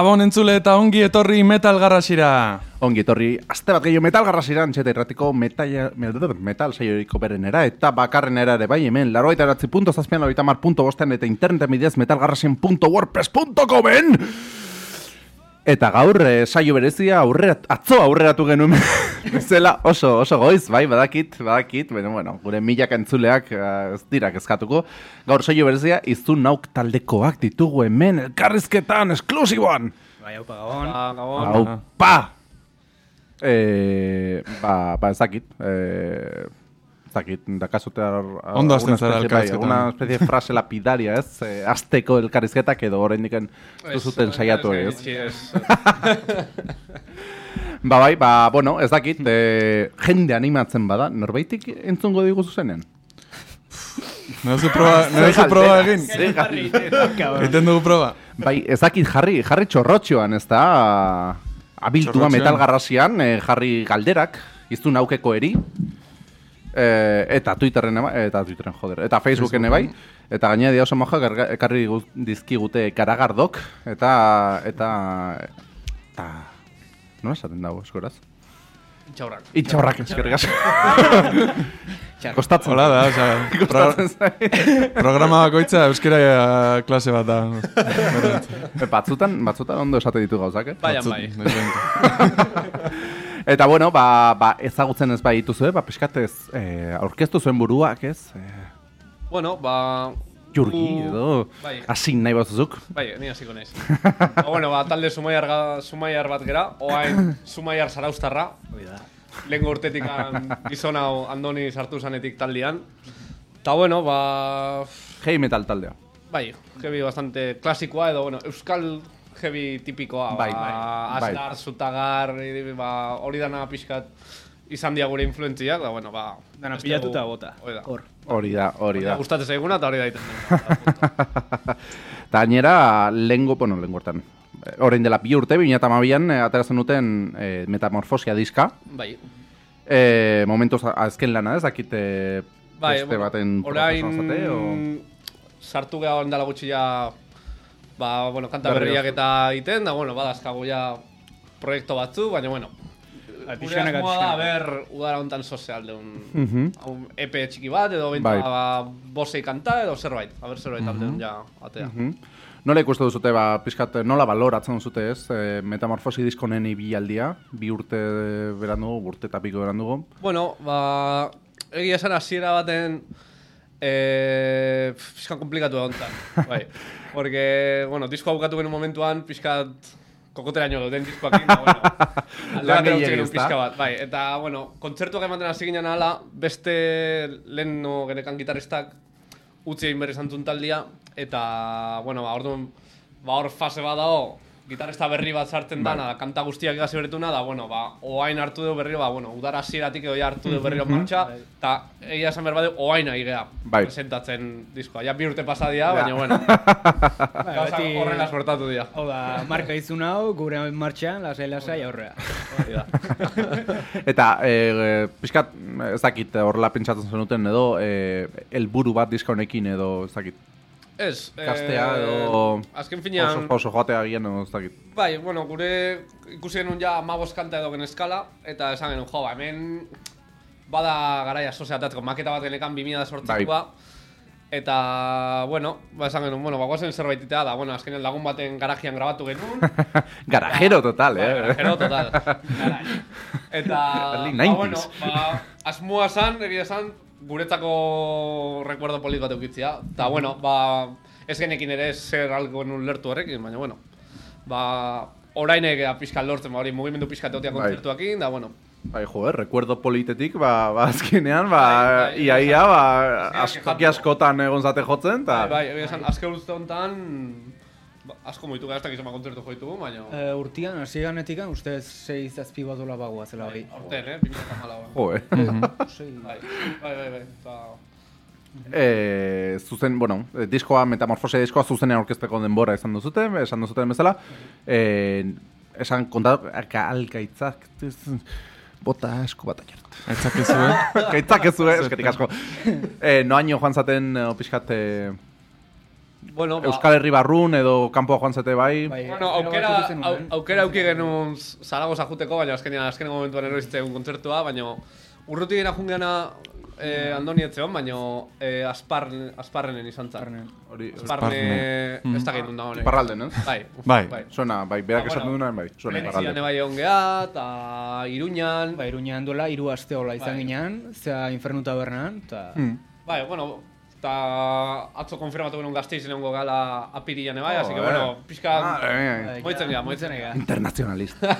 Gabon entzule eta ongi etorri metal garrasira. Ongi etorri, azte bat gehiago metal garrasira antxeta irratiko metal, metal saioiko berenera eta bakarrenera ere bai hemen laroaita eratzi punto zazpian laroaita mar punto bostean eta internet midez metalgarrasien.wordpress.comen Eta gaur eh, saio berezia aurrerat, atzo aurreratu genuen zela oso, oso goiz, bai, badakit, badakit, bueno, bueno, gure milak entzuleak uh, ez dira kezkatuko. Gaur saio berezia izun nauk taldekoak ditugu hemen elkarrizketan, esklusiboan! Bai, haupa, gabon. gabon. Aupa! Eh, ba, ba, ez dakit, eh, ez dakit, dakazute ar, ar- Ondo alguna zara bai, elkarrizketan. Una especie de frase lapidaria, ez? Eh, azteko elkarrizketak edo oraindik ez zuten saiatu ez? Ba, bai, ba, bueno, ez dakit, eh, jende animatzen bada, norbaitik entzungo digu zuzenean? Nahi proba, nahi proba egin. Egiten dugu proba. Bai, ez dakit jarri, jarri txorrotxoan, ez da, abiltua metal garrasian, eh, jarri galderak, izun aukeko eri, eh, eta Twitterren eba, eta Twitterren joder, eta Facebooken bai, eta gainera dia oso erga- ekarri gu- dizkigute karagardok, eta, eta, eta, nola esaten dago, eskoraz? Intxaurrak. Itxaurrak eskerrik asko. Kostatzen. Hola da, oza, pro, programa bakoitza euskera eh, klase bat da. Eh, Batzutan, batzutan ondo esate ditu gauzak, eh? Baina bai. Eta bueno, ba, ba ezagutzen ez bai dituzue, ba pixkatez eh, aurkeztu zuen buruak, ez? Eh, Bueno, ba... Jurgi edo Bai, hasi nahi bazuzuk. bai, ni hasiko naiz. ba, bueno, ba, talde sumaiar, ga- sumaiar bat gera, oain sumaiar zaraustarra. Lehengo urtetik gizon hau andoni sartu zanetik taldean. Ta bueno, ba... Heavy metal taldea. Bai, heavy bastante klasikoa edo, bueno, euskal heavy tipikoa. Bai, ba, bai. Astar, Zutagar, i- ba, hori dana pixkat izan dia gure influentziak, da, bueno, ba... Dana pilatuta bota. Hori da. Hor. Hori da, hori da. Gustatzen zaiguna eta hori da. Eta gainera, lengo, bueno, lengo hortan. eh, Orain dela bi urte, 2008an, eh, ateratzen duten eh, metamorfosia diska. bai. Eh, momentuz azken lana, ez dakit eh, Bai, beste baten orain o... sartu geha ondala gutxi ja ba, bueno, kanta Berri berriak eta egiten, da, bueno, badazkagu ja proiektu batzu, baina, bueno, gure asmoa da, ber, udara hontan sozial deun Mhm. hau EP txiki bat, edo benta Bai. ba, bosei kanta, edo zerbait, a ber zerbait aldeun ja, atea. Mhm. Nola ikuste duzute, ba, pixkat, nola baloratzen duzute ez, e, metamorfosi diskonen ibialdia, bi urte berandugu, urte eta piko berandugu. Bueno, ba, egia esan hasiera baten eh, pixka komplikatu egon bai. Porque, bueno, diskoa bukatu genuen momentuan, pixkat kokoteraino gauden diskoakin, da, bueno, alde Lan ezta? pixka bat. Bai, eta, bueno, kontzertuak ematen hasi ginen ala, beste lehen no, genekan gitaristak utzi egin berri taldia, eta, bueno, ba, orduan, ba, hor fase bat dago, gitarista berri bat sartzen Bai. dana, kanta guztiak egasi beretuna, da, bueno, ba, oain hartu dugu berriro, ba, bueno, udara hasieratik edo hartu dugu berriro martxa, eta egia esan behar badu, oain igea Bai. presentatzen diskoa. Ja bi urte pasadia, Ja. baina, bueno, Bai, beti- horrela sortatu dira. Hau da, marka izun hau, gure martxan, lasai lasai aurrea. Eta, e, pixkat, ez dakit, horrela pentsatzen zenuten edo, e, helburu bat diska honekin edo, ez dakit, Ez, kastea eh, edo, Azken oso, finean, oso joatea agian edo, ez dakit. bai, bueno, gure ikusi genuen ja amabos kanta edo geneskala, eta esan genuen, jo, ba, hemen bada garaia soziatatzeko maketa bat genekan 2008koa, Bai. Eta, bueno, ba, esan genuen, bueno, ba, guazen zerbait itea da, bueno, azkenean lagun baten garajian grabatu genuen, Garajero total, eh? granjero total. Garai. Eta, ba, 90s. bueno, ba, asmoa san, egia esan, guretzako recuerdo polit bat eukitzia. Eta, bueno, ba, ez genekin ere zer algo nun lertu horrekin, baina, bueno, ba, orain egea pixkat lortzen, ba, hori mugimendu pixkat egotea Bai. kontzertuakin, da, bueno, Bai, joder, recuerdo politetik, ba, ba azkenean, ba, Bai, bai, ia, ia, ba, askoki askotan egon zate jotzen, eta... bai, bai, esan, azke honetan, ba, asko moitu gara, ez dakiz ama kontzertu joitu, baina, Uh, urtian, hasi ganetikan, uste sei zazpi bat dola bagoa zela hori. aurten, eh, 2008 Jo, eh? Bai, bai, bai, bai, eta... E, zuzen, bueno, eh, diskoa, metamorfosia diskoa zuzenean orkesteko denbora esan duzute, esan duzuten bezala. E, esan kontatu, alkaitzak, bota asko bat aiert. Aitzakezu, eh? Gaitzak ez zuen, esketik asko. E, noaino joan zaten, eh, pixkat, e, Bueno, ba, Euskal Herri barrun edo kanpoa joan zete bai. Bai, Bueno, aukera, au, aukera auki genuen Zaragoza juteko, baina azkenean azkeneko momentuan eroizten kontzertua, baina urruti gena jungeana eh, andoni etzeon, baina eh, asparren, asparrenen izan zan. Hori, Asparne, ez da gehitun da honek. Iparralden, ez? Bai, Bai. bai. Suena, bai, berak Ah, esan bueno. bai, suena Benetzian iparralden. bai egon geha, eta Iruñan. Ba, iruñean duela, hiru aste hola izan Bai. ginean, zea infernu tabernan, eta... Hmm. Bai, bueno, eta atzo konfirmatu genuen gazteiz nengo gala apirian bai, así que Oh, bueno, eh. pixka... Ah, eh, Bai, Moitzen gea, moitzen gea. Internacionalista.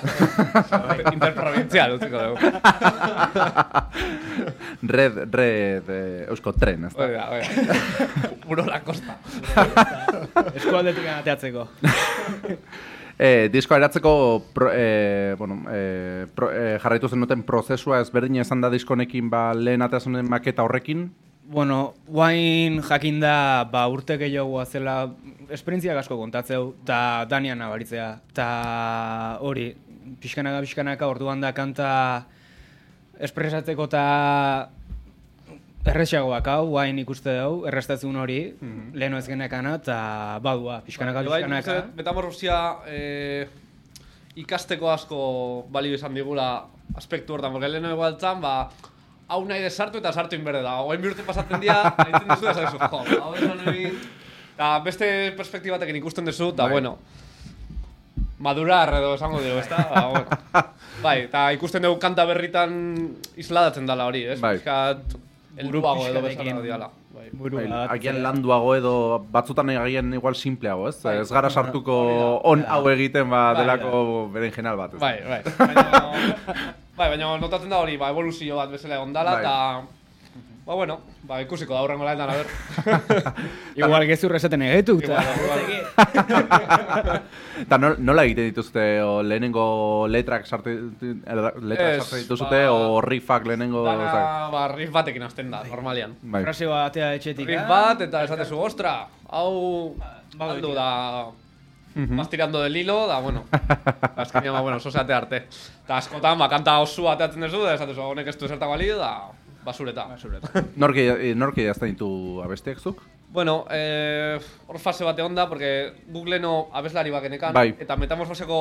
Interprovincial, utziko dugu. red, red, eh, eusko tren, ez da? Oiga, oiga. Uro la costa. Eskualdetik ateatzeko. Eh, diskoa eratzeko pro, eh, bueno, eh, pro, eh, jarraitu zenuten prozesua ezberdina izan da diskonekin ba, lehen ateazunen maketa horrekin. Bueno, guain jakinda ba, urte gehiago zela esperientziak asko kontatzeu, eta Danian nabaritzea. Ta hori, pixkanaka, pixkanaka, orduan da kanta espresatzeko eta erresagoak hau, guain ikuste dugu, errestatzen hori, leheno ez genekana, eta badua, pixkanaka, Bai, pixkanaka. Metamorfosia eh, ikasteko asko balio izan digula aspektu hortan, porque leheno igualtzan, ba, hau nahi desartu eta sartu inberde da. Oain bihurtu pasatzen dira, nahitzen duzu, eta zaizu, jo, hau esan egin. Eta beste perspektibatekin ikusten duzu, eta Bai. bueno, madurar edo esango dugu, ezta? Ba, bueno. Bai, eta ikusten dugu kanta berritan isladatzen dala hori, ez? Bai. Pixkat, helduago edo bezala diala. Bai. Bai, agian landuago edo batzutan agian igual simpleago, ez? Bai. Ez gara sartuko da. on hau egiten ba Bai, delako berenjenal bat, ez? Bai, bai. Baina, bai, baina notatzen da hori, ba, evoluzio bat bezala egon dala, Bai. eta... Ba, bueno, ba, ikusiko da hurrengo laetan, a ber. Igual gezur esaten egetu, eta... Igual, igual. Eta nol, nola egiten dituzte, o lehenengo letrak sartu, letrak Ez, sartu dituzute, ba- o riffak lehenengo... Dana, ba, riff batekin hasten da, normalian. Bai. Frase batea etxetik. Riff bat, eta esatezu, ostra, hau... Baldu da... Más tirando del hilo, da, bueno. Azkenean, ba, bueno, sosate arte. Eta askotan, ba, kanta osu ateatzen duzu, da, esatezu, honek ez du zertako balio, da, basureta. Basureta. Norke, norke jazten ditu abestiak zuk? Bueno, eh, hor fase bate onda, porque Googleno abeslari bakenekan, Bai. eta metamorfoseko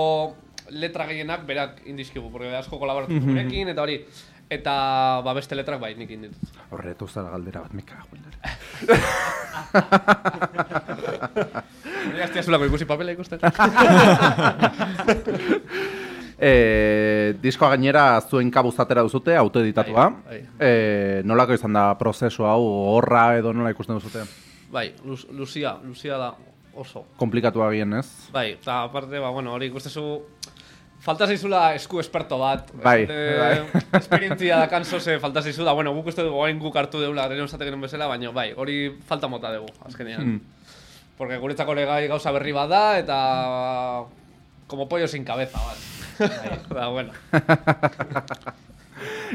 letra gehienak berak indizkigu, porque asko kolaboratu gurekin, eta hori, eta ba, beste letrak bai, nik indit. Horretu zara galdera bat, meka guindar. Hori aztia zulako ikusi papela ikusten. E, diskoa gainera zuen kabuz atera duzute, autoeditatua. Bai, bai. E, nolako izan da prozesu hau, horra edo nola ikusten duzute? bai, Luz, Lucia, Lucia da oso. Komplikatu agien, ez? Bai, eta aparte, ba, bueno, hori ikustezu, falta zaizula esku esperto bat. Bai, Esate, Esperientzia da kanso ze falta zaizu da, bueno, guk uste dugu orain guk hartu deula, gero esate genuen bezala, baina bai, hori falta mota dugu, azkenean. Mm. Porque guretzako legai gauza berri bat da, eta... Como pollo sin cabeza, bat. da, bueno.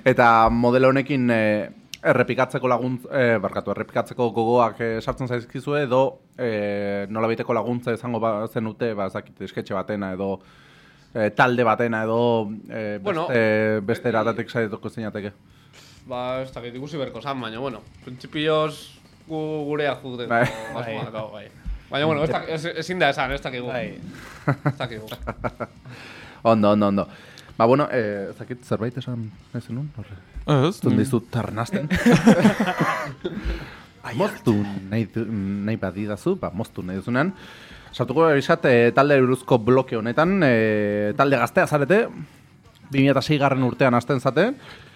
Eta modelo honekin e, errepikatzeko laguntz, e, barkatu, errepikatzeko gogoak e, sartzen zaizkizue edo e, nola laguntza izango ba, zenute, ba, ezakit, esketxe batena edo e, talde batena edo e, beste, Bueno, beste eratatik zaituko zinateke. Ba, ez dakit ikusi berko zan, baina, bueno, printzipioz gu gurea jute. Bai. Bai. bai. Baina, bueno, ez, ez, ezin da esan, ez dakigu. Bai. Ez dakigu. Ondo, ondo, ondo. Ba, bueno, e, ezakit zerbait esan zenun? Horre. Ez, Zun dizut tarnasten. moztu nahi, nahi badidazu, ba, moztu nahi duzunean. Sartuko erizat, e, talde buruzko bloke honetan, e, talde gaztea zarete, 2006 garren urtean hasten zate.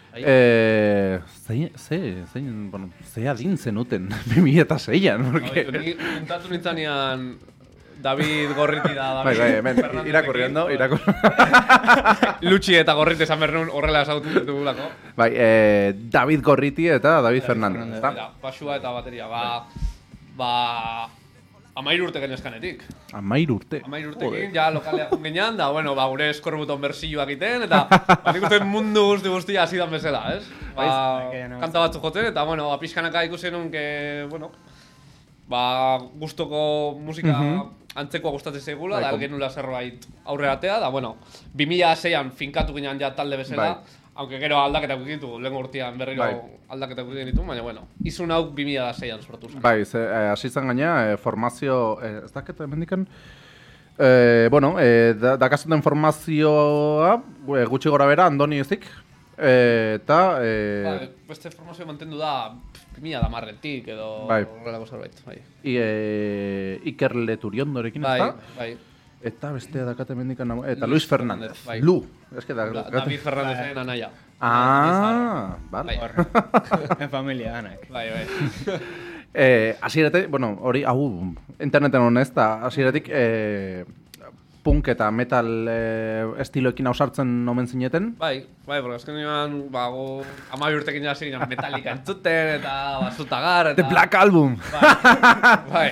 Bai. E, zein, ze, zein, bueno, ze adin zenuten 2006an, porque... Ni puntatu nintzanean David Gorriti da Bai, David bai, Fernandezekin. irakurriendo, irakurriendo. Lutxi eta Gorriti esan behar nuen horrela esautu dugulako. bai, e, David Gorriti eta David Fernandez, ezta? Mira, basua eta bateria, ba... Ba... Amair urte genezkanetik. Amair urte. Amair urtekin, ja lokalea jun ginean, da, bueno, ba, gure eskorbuton bersioak egiten, eta ba, nik uste mundu guzti guztia hasi dan bezala, ez? Ba, Bai, bai, kanta batzu jotzen, eta, bueno, ba, pixkanaka ikusi nun, que, bueno, ba, gustoko musika antzekoa gustatzen zaigula, Bai, da genula zerbait aurreratea, da, bueno, 2006an finkatu ginean ja talde bezala, Bai. Aunque gero aldaketak ditu, lehen urtean berriro Bai. aldaketak ditu, baina bueno. Izun hau 2006an sortu zen. Bai, ze, eh, hasi zen gaina, eh, formazio, eh, ez dakit hemendikan, eh, bueno, eh, da, dakazuten formazioa, eh, gutxi gora bera, andoni ezik, eh, eta, eh, Ba, beste formazio mantendu da 2000 da marretik edo Bai. zerbait. Bai, i, eh, Iker Leturiondorekin, bai, ezta? bai. Eta bestea dakate mendikan, eta Luis Luis Fernández. Bai. Lu, eske da, Da- dakate- David Fernández anaia. Ah, vale. Bai. En familia, anak. Bai, bai. Eh, hasieratik, bueno, hori, hau, interneten honez, eta hasieratik, eh, punk eta metal eh, estiloekin ausartzen omen zineten. Bai, bai, porque azkenean, ba, go, amabi urtekin jasi ginen metalika entzuten, eta basutagar, eta... The Black Album! Bai,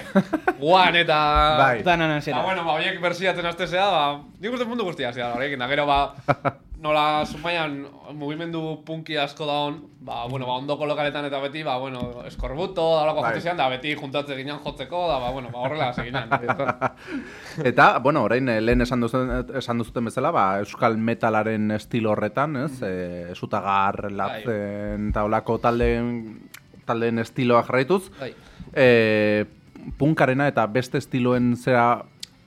guan, eta... Bai. Danan Ba, anzera. bueno, ba, horiek bersiatzen aztezea, ba, nik uste mundu guztia zea, horiekin, da gero, ba, nola, sumaian, mugimendu punki asko da hon, ba, bueno, ba, ondoko lokaletan eta beti, ba, bueno, eskorbuto, da holako Bai. jote zean, da, beti juntatze ginen jotzeko, da, ba, bueno, ba, horrela seginan. Eta, bueno, orain eh, lehen esan duzuten, esan duzuten bezala, ba, euskal metalaren estilo horretan, ez? Eh, esutagar, latzen, eta olako taldeen, taldeen estiloa jarraituz. Eh, punkarena eta beste estiloen zera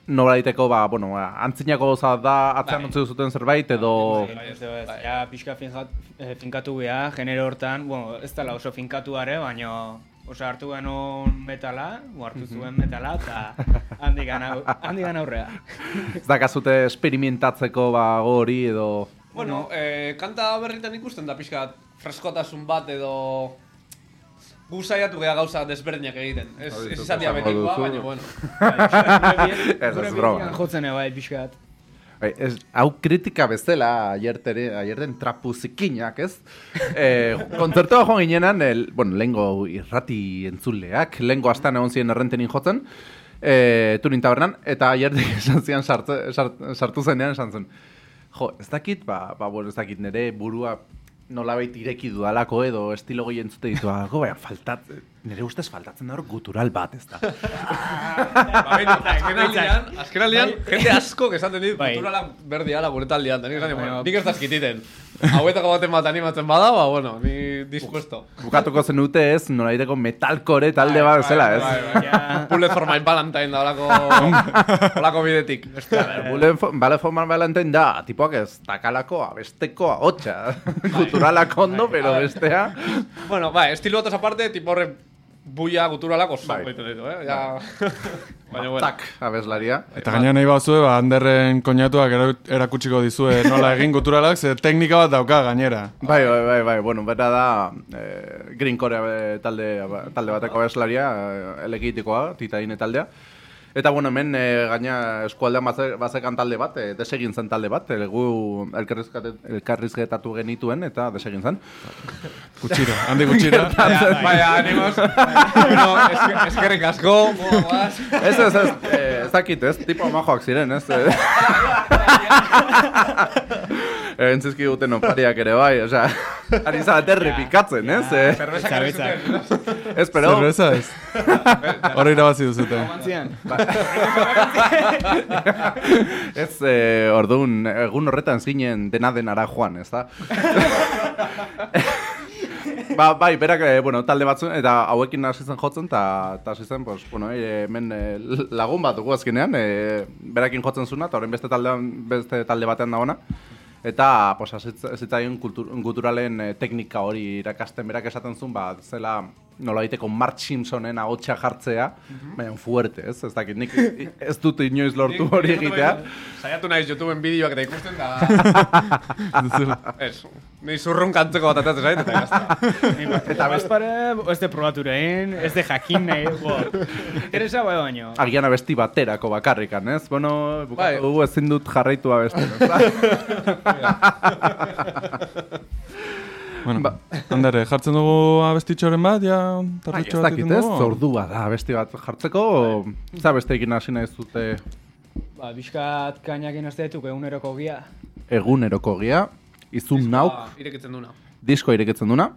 nolaiteko, ba, bueno, antzinako gauza da, atzean Bai. duzuten zerbait, edo... Bai, Ez, ez, bai. ja pixka eh, finkatu geha, genero hortan, bueno, ez dela oso finkatu are, baina oso hartu genuen metala, o hartu zuen metala, eta handik gana, handik gana aurrea. Ez dakazute esperimentatzeko ba, hori edo... Bueno, eh, kanta berritan ikusten da pixka freskotasun bat edo gu saiatu geha gauza desberdinak egiten. Ez, ez izatea betikoa, baina bueno. Ez, ez, broma. Jotzen bai, pixkat. Bai, ez, hau kritika bezala aiertere, aierten trapu zikinak, ez? E, kontzertua joan ginenan, el, bueno, lehengo irrati entzuleak, lehengo astan egon ziren errentenin jotzen, e, Turin tabernan, eta aiertek esan zian sartze, sart, sartu zenean esan zen, jo, ez dakit, ba, ba, bueno, ez dakit nire burua nolabait ireki dudalako edo estilo gehien entzute ditu, go, baina faltat, nire ustez faltatzen da hor gutural bat, ez da. Ba, behin, azken aldean, azken aldean, jende asko esaten dit, Bai. kulturala berdia ala gure taldean, nik esan, bueno, nik ez dazkititen. Hauetako baten bat animatzen bada, ba, bueno, ni dispuesto. Bukatuko zenute ez, nolaiteko metalcore talde bat zela, ez? Bai, bai, bai. Bullet for my Valentine da olako, olako bidetik. Bule, bale forman Valentine da, tipoak ez, takalako, abesteko, hotxa, kulturalako ondo, pero bestea... bueno, bai, estilo batez aparte, tipo horre buia guturalako oso Bai. ditu, eh? Ja... Baina, bueno. Tak, abeslaria. Eta gaina nahi bazue, ba, handerren koñatuak era- erakutsiko dizue nola egin guturalak, ze teknika bat dauka gainera. Bai, bai, bai, bai, bueno, bera da eh, Green Core talde, talde bateko abeslaria, eh, elegitikoa, titaine taldea. Eta, bueno, hemen eh, gaina eskualdean baze- bazekan talde bat, eh, desegin zen talde bat, eh, gu elkarrizketatu genituen, eta desegin zen. Gutxira, handi gutxira. Baina, animos. bueno, eske, eskerrik asko. Ez, ez, ez, ez dakit, ez, tipo majoak ziren, ez. Egin zizkiguten opariak ere bai, osea, ari zarete repikatzen, ez? Eh? Karri zuten. Ez, pero... Cerveza ez. Hori irabazi duzute. Antzian. Ez, eh, orduan, egun horretan zinen dena denara joan, ez da? ba, bai, berak, eh, bueno, talde batzuen, eta hauekin hasi zen jotzen, eta hasi zen, pues, bueno, eh, hemen eh, lagun bat dugu azkenean, eh, berakin jotzen zuna, eta horren beste taldean, beste talde batean dagoena. Eta, pues, zitzaion kultur, guturalen eh, teknika hori irakasten berak esaten zuen, ba, zela nola daiteko Mark Simpsonen ahotsa jartzea, baina fuerte, ez? Ez dakit, nik ez dut inoiz lortu hori egitea. Saiatu naiz YouTubeen bideoak eta ikusten da... Ez, ni zurrun kantzeko bat atatzen zait, eta jazta. Eta bezpare, ez de probatu egin, ez de jakin nahi, bo. Interesa bai baino. Agian abesti baterako bakarrikan, ez? Bueno, Bai. bukatu dugu ezin dut jarraitu abesten, Bueno, Andere, jartzen dugu abestitxoren bat, ja, Bai, ez tartitxo bat egiten ez? dugu? Ordua da, abesti bat jartzeko, za besteekin hasi nahi zute Ba, bizkat kainakin azte dituk eguneroko gia. eguneroko gia, izun nauk, Ba, Irekitzen duna. disko irekitzen duna.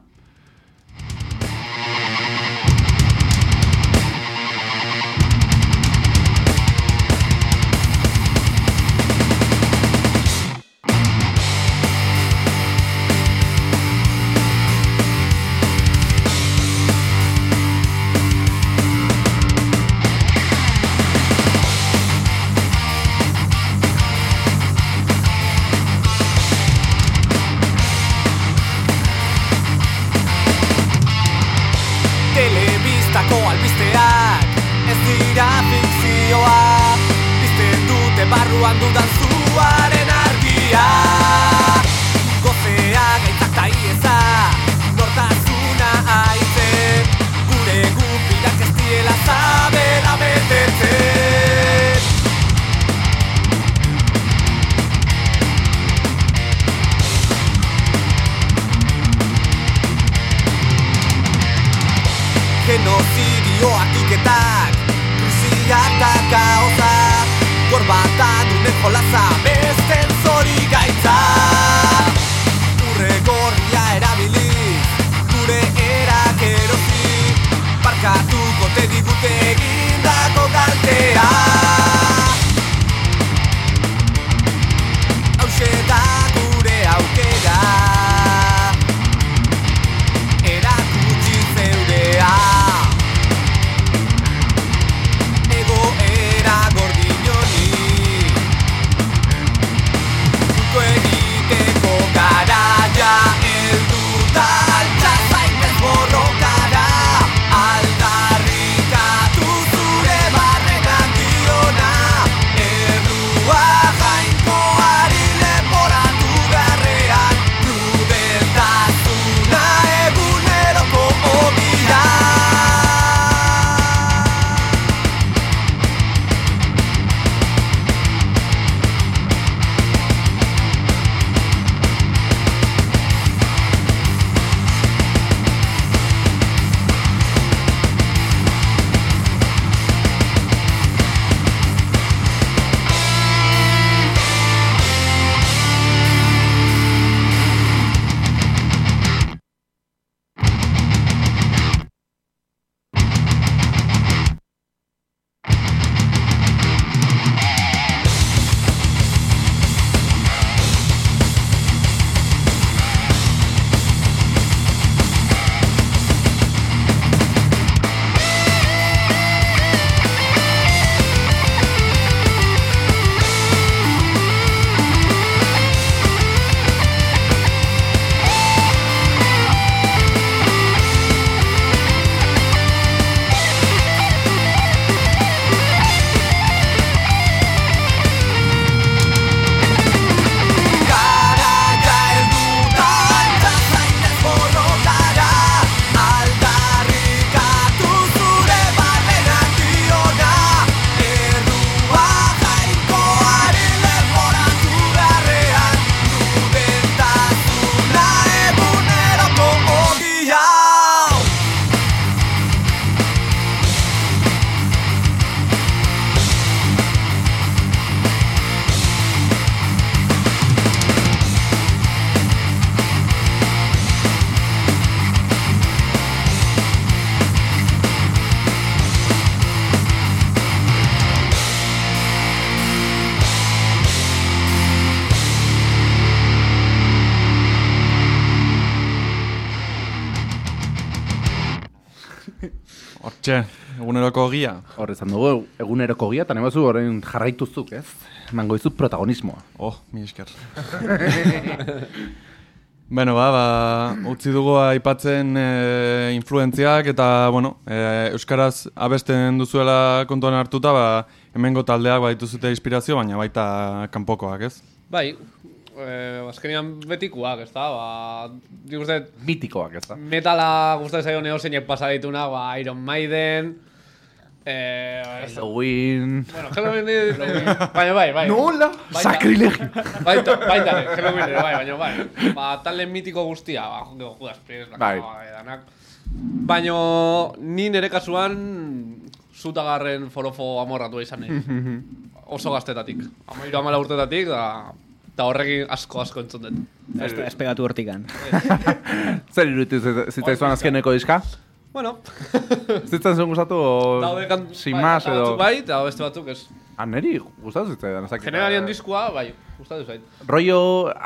Hortxe, eguneroko ogia. Hor izan dugu, eguneroko gia, eta nemazu horrein jarraituzuk, ez? Mango izut protagonismoa. Oh, mi esker. Bueno, ba, ba, utzi dugu aipatzen e, influentziak eta, bueno, e, Euskaraz abesten duzuela kontuan hartuta, ba, hemengo taldeak badituzute inspirazio, baina baita kanpokoak, ez? Bai, eh, azkenean betikuak, ez da, ba, nik uste, Mitikoak, ez da? metala gustatzen zaio neo zeinek pasa dituna, ba, Iron Maiden, eh, da, Halloween... bueno, Halloween, baina bai, bai. Nola! Sacrilegio! Baita, baita, Halloween bai, baina bai. Ba, talde mitiko guztia, ba, Judas Priest, Bai. bai. danak. Baina ni nere kasuan zutagarren forofo amorratu izan nahi. Oso gaztetatik. Amairu amala urtetatik, da, da horrekin asko asko entzun dut. Ez, pegatu hortikan. Zer iruditu zitzaizuan azkeneko diska? Bueno, Zitzen zuen gustatu o... daude kan... Sin bai, más edo... Bai, eta beste batzuk ez. Ah, neri gustatu zitzaidan, dakit. Generalien diskua, bai, gustatu zait. Rollo,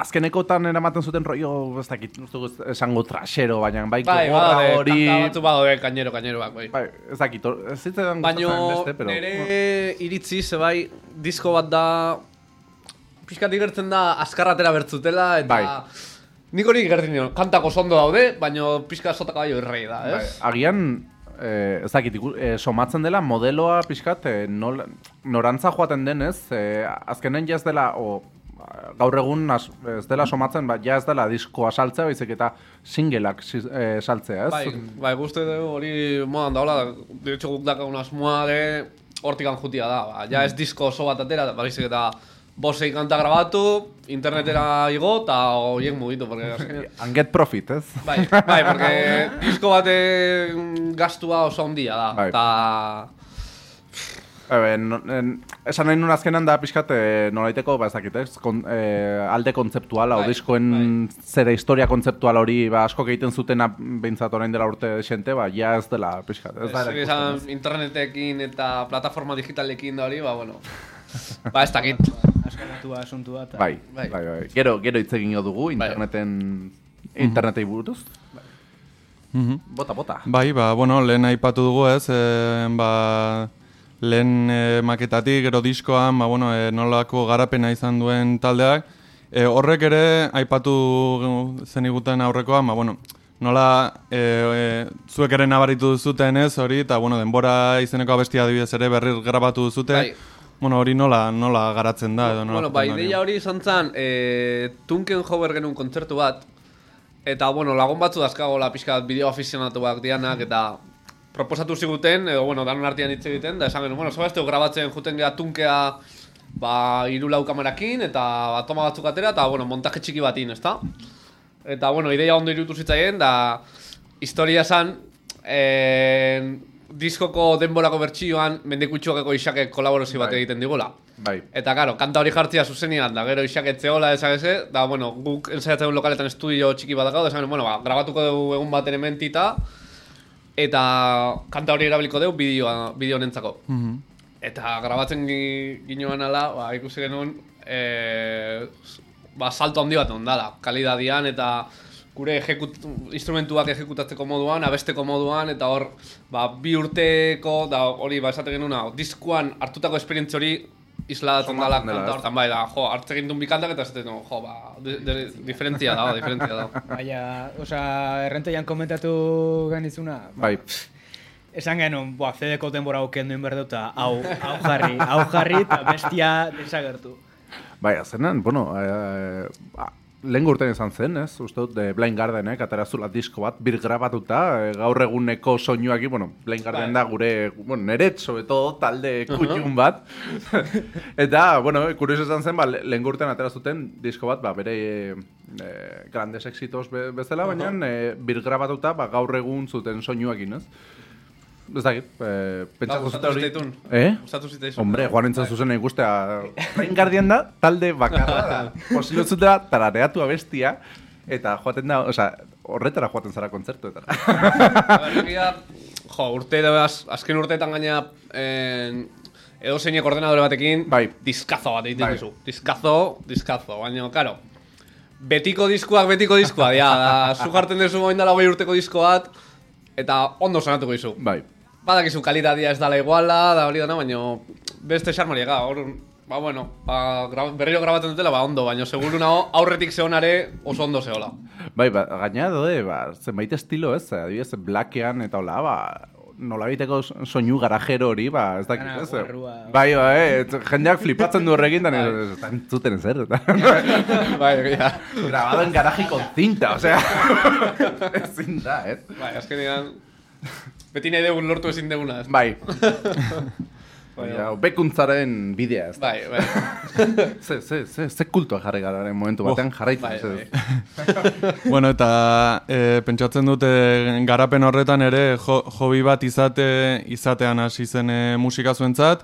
azkenekotan eramaten zuten rollo, ez dakit, dugu esango trasero, baina bai, Bai, gogorra hori... kanta batzuk badaude, kainero, kaineroak, bai. Bai, ez dakit, ez zitzaidan Baino gustatzen beste, pero... nire iritzi ze bai disko bat da pixkat igertzen da azkarratera bertzutela eta Bai. nik hori igertzen nion, kantako sondo daude, baino pixka sotaka bai errei da, Bai, ez? agian eh, ez dakit, eh, somatzen dela modeloa pixkat, eh, nol, norantza joaten denez, eh, azkenen ja ez dela, o, gaur egun ez dela somatzen, ba, ja ez dela diskoa saltzea, baizik eta singleak si- eh, saltzea, ez? Bai, bai, guzti dugu hori modan daola, de hecho guk dakagun asmoa de hortikan jutia da, ba, ja ez disko oso bat atera, baizik eta bosei kanta grabatu, internetera igo, eta horiek mugitu, porque. And get profit, ez? Bai, bai, porque disko baten gastua oso handia da, Bai. eta... Ebe, no, en, esan nahi nun azkenan da pixkat e, nolaiteko, ba ez ez? Kon, e, alde kontzeptuala, Bai, o diskoen zera historia kontzeptual hori, ba asko egiten zutena behintzat orain dela urte xente, ba ja ez dela pixkat. Ez da Ez, ere esan, internetekin eta plataforma digitalekin da hori, ba, bueno... Ba, ez dakit. Askanatua asuntua eta... Bai, bai, Bai. bai, Gero, gero hitz egingo dugu Bai. interneten, internetei buruz. Mhm. Bota, bota. Bai, ba, bueno, lehen aipatu dugu ez, e, ba, lehen e, maketatik, gero diskoan, ba, bueno, e, nolako garapena izan duen taldeak. E, horrek ere, aipatu zeniguten aurrekoan, ba, bueno, nola e, e, zuek ere nabaritu duzuten ez, hori, eta, bueno, denbora izeneko abestia adibidez ere berriz grabatu duzute. Bai. Bueno, hori nola, nola garatzen da, edo nola Bueno, ba, ideia hori izan zen, e, Tunken Hover genuen kontzertu bat, eta, bueno, lagun batzu dazkagola pixka bat bideo afizionatuak dianak, eta proposatu ziguten, edo, bueno, danon artean hitz egiten, da esan genuen, bueno, zabazteo grabatzen juten gea Tunkea, ba, hiru lau kamerakin, eta ba, toma batzuk atera, eta, bueno, montaje txiki batin, ezta? Eta, bueno, ideia ondo irutu zitzaien, da, historia zen, en, diskoko denborako bertsioan, mendekutxuakeko isakek kolaborazio bat Bai. egiten digula. Bai. Eta karo, kanta hori jartzia zuzenean, da gero isak etzeola ezageze, da bueno, guk ensaiatzen lokaletan estudio txiki bat dakau, da esan, bueno, ba, grabatuko dugu egun baten hementita, eta kanta hori erabiliko dugu bideoa, bideo honentzako. Mhm. Eta grabatzen gi- ginoan ala, ba, ikusi genuen, e, ba, salto handi bat ondala, kalidadian eta gure ejekut, instrumentuak ejekutatzeko moduan, abesteko moduan, eta hor, ba, bi urteko, da hori, ba, esaten genuen, hau, diskuan hartutako esperientzia hori isladatzen dela kanta hortan, bai, da, jo, hartze egin duen bikantak eta esaten duen, jo, ba, di, di, diferentzia da, diferentzia da. Baina, osea, errentoian komentatu genizuna, Bai. Esan genuen, boa, zedeko denbora auken duen berdu eta hau, hau jarri, hau jarri eta bestia desagertu. Bai, azenan, bueno, eh, ba, lehen urten izan zen, ez? Uste dut, eh, Blind Gardenek aterazula disko bat, bir grabatuta, eh, gaur eguneko soinuak, bueno, Blind Garden da gure, bueno, neret, sobre todo, talde kutxun bat. Eta, bueno, kurioso izan zen, ba, le- lehen urten aterazuten disko bat, ba, bere eh, grandes exitos be, bezala, baina eh, bir grabatuta, ba, gaur egun zuten soinuakin, ez? Ez dakit, eh, Ba, pentsatu gustatu zute hori... zitzaitun. Eh? Gustatu zitzaizun. Hombre, joan entzun zuzen ikustea, Rain Guardian da, talde bakarra da. Posilo zutela, tarareatu abestia, eta joaten da, osea, horretara joaten zara kontzertuetara. Egia, jo, urte da, az, azken urteetan gaina en, edo zeinek ordenadore batekin Bai. diskazo bat egiten Bai. duzu. Diskazo, diskazo, baina, karo, betiko diskuak, betiko diskuak, ja, da, zu jartzen duzu oin dala bai urteko disko bat, eta ondo sonatuko dizu. bai. Badakizu kalitatea ez dala iguala, da hori dana, baina beste xarmaria, ga, hor, ba, bueno, ba, gra, berriro grabatzen dutela, ba, ondo, baina seguru nago aurretik zeonare oso ondo zeola. Bai, ba, gaina dode, ba, zenbait estilo ez, adibidez, blackean eta hola, ba, nolabiteko soinu garajero hori, ba, ez dakit, ez? Bai, bai, ez, jendeak flipatzen du horrekin, da, ez, ez, zuten zer, eta... bai, egia. Grabado en garaje con cinta, o sea, ezin da, ez? Bai, azkenean, beti nahi dugun lortu ezin duguna. ez? Bai. Baina, bekuntzaren bidea, ez. Bai, bai. Ze, ze, ze, ze kultua jarri gararen momentu batean jarraitzen. Bai, bai. Bueno, eta e, pentsatzen dute garapen horretan ere jo, hobi bat izate izatean hasi zen e, musika zuentzat.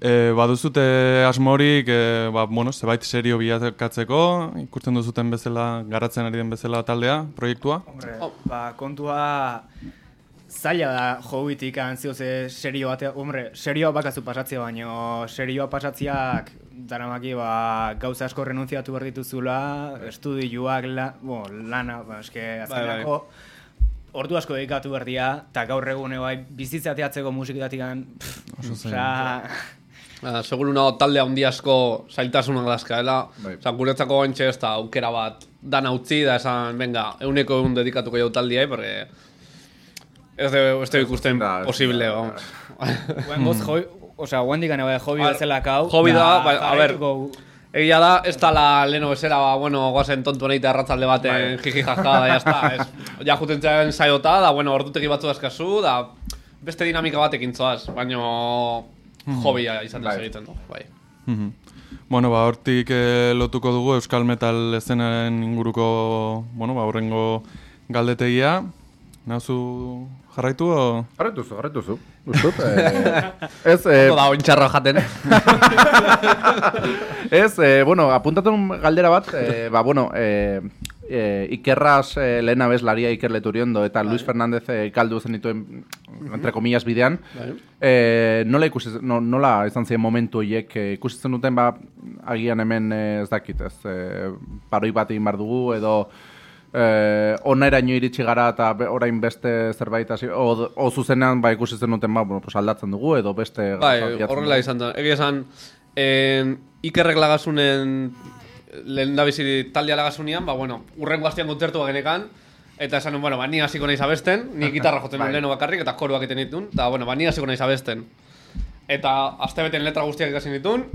E, baduzute asmorik, e, ba, bueno, zebait serio bilakatzeko, ikusten duzuten bezala, garatzen ari den bezala taldea, proiektua. Hombre, Oh. ba, kontua zaila da hobitik antzio ze serio bate, hombre, serioa bakazu pasatzea baino, serioa pasatziak daramaki ba, gauza asko renuntziatu behar dituzula, estudioak, la, bo, lana, ba, eske azkenako, ordu asko dedikatu behar dira, eta gaur egun bai bizitza teatzeko musiketatik Oso zaila. osea, Ah, seguru nago talde handi asko zailtasunak dazkaela. Bai. Osa, guretzako gaintxe ez da aukera bat dan utzi da esan, venga, euneko egun dedikatuko jau taldiai, porque Ez de, ez de ikusten Da, posible, da. vamos. Guen goz, joi, osea, guen dikane bai, hobi A ver, bezala kau. hobby da, bai, a ber. Egia da, ez da la leno bezera, ba, bueno, guazen tontu nahi arratzalde baten jiji jaja, da, ya está. Ez, ja juten zaren saiota, da, bueno, ordutegi batzu dazkazu, da, beste dinamika batekin zoaz, baino hobia izaten Bai. segitzen du, bai. Mhm. Bueno, ba, hortik eh, lotuko dugu Euskal Metal eszenaren inguruko, bueno, ba, horrengo galdetegia. Nauzu jarraitu o? Jarretuzu, jarretuzu. Ustut, eh, ez, eh, Ondo da, ointxarra jaten. ez, eh, bueno, apuntatu galdera bat, eh, ba, bueno, eh, eh, Ikerraz eh, lehen abeslaria Iker Leturiondo eta Luis Fernández eh, kaldu zen dituen, entre comillas, bidean. Eh, nola ikusi, no, nola izan ziren momentu horiek eh, ikusi zen duten, ba, agian hemen eh, ez dakit, ez, eh, paroi bat egin behar dugu, edo eh, onairaino iritsi gara eta orain beste zerbait hasi, o, o zuzenean ba, ikusi zen duten, ba, bueno, pues aldatzen dugu, edo beste... Bai, horrela izan da. Egia esan, en, ikerrek lagasunen lehen da bizi taldea lagasunean, ba, bueno, urrengo hastian kontzertua genekan, eta esan bueno, ba, ni hasiko naiz abesten, ni gitarra jotzen Bai. leheno bakarrik, eta koruak egiten ditun, eta, bueno, ba, ni hasiko naiz abesten. Eta astebeten letra guztiak ikasi ditun,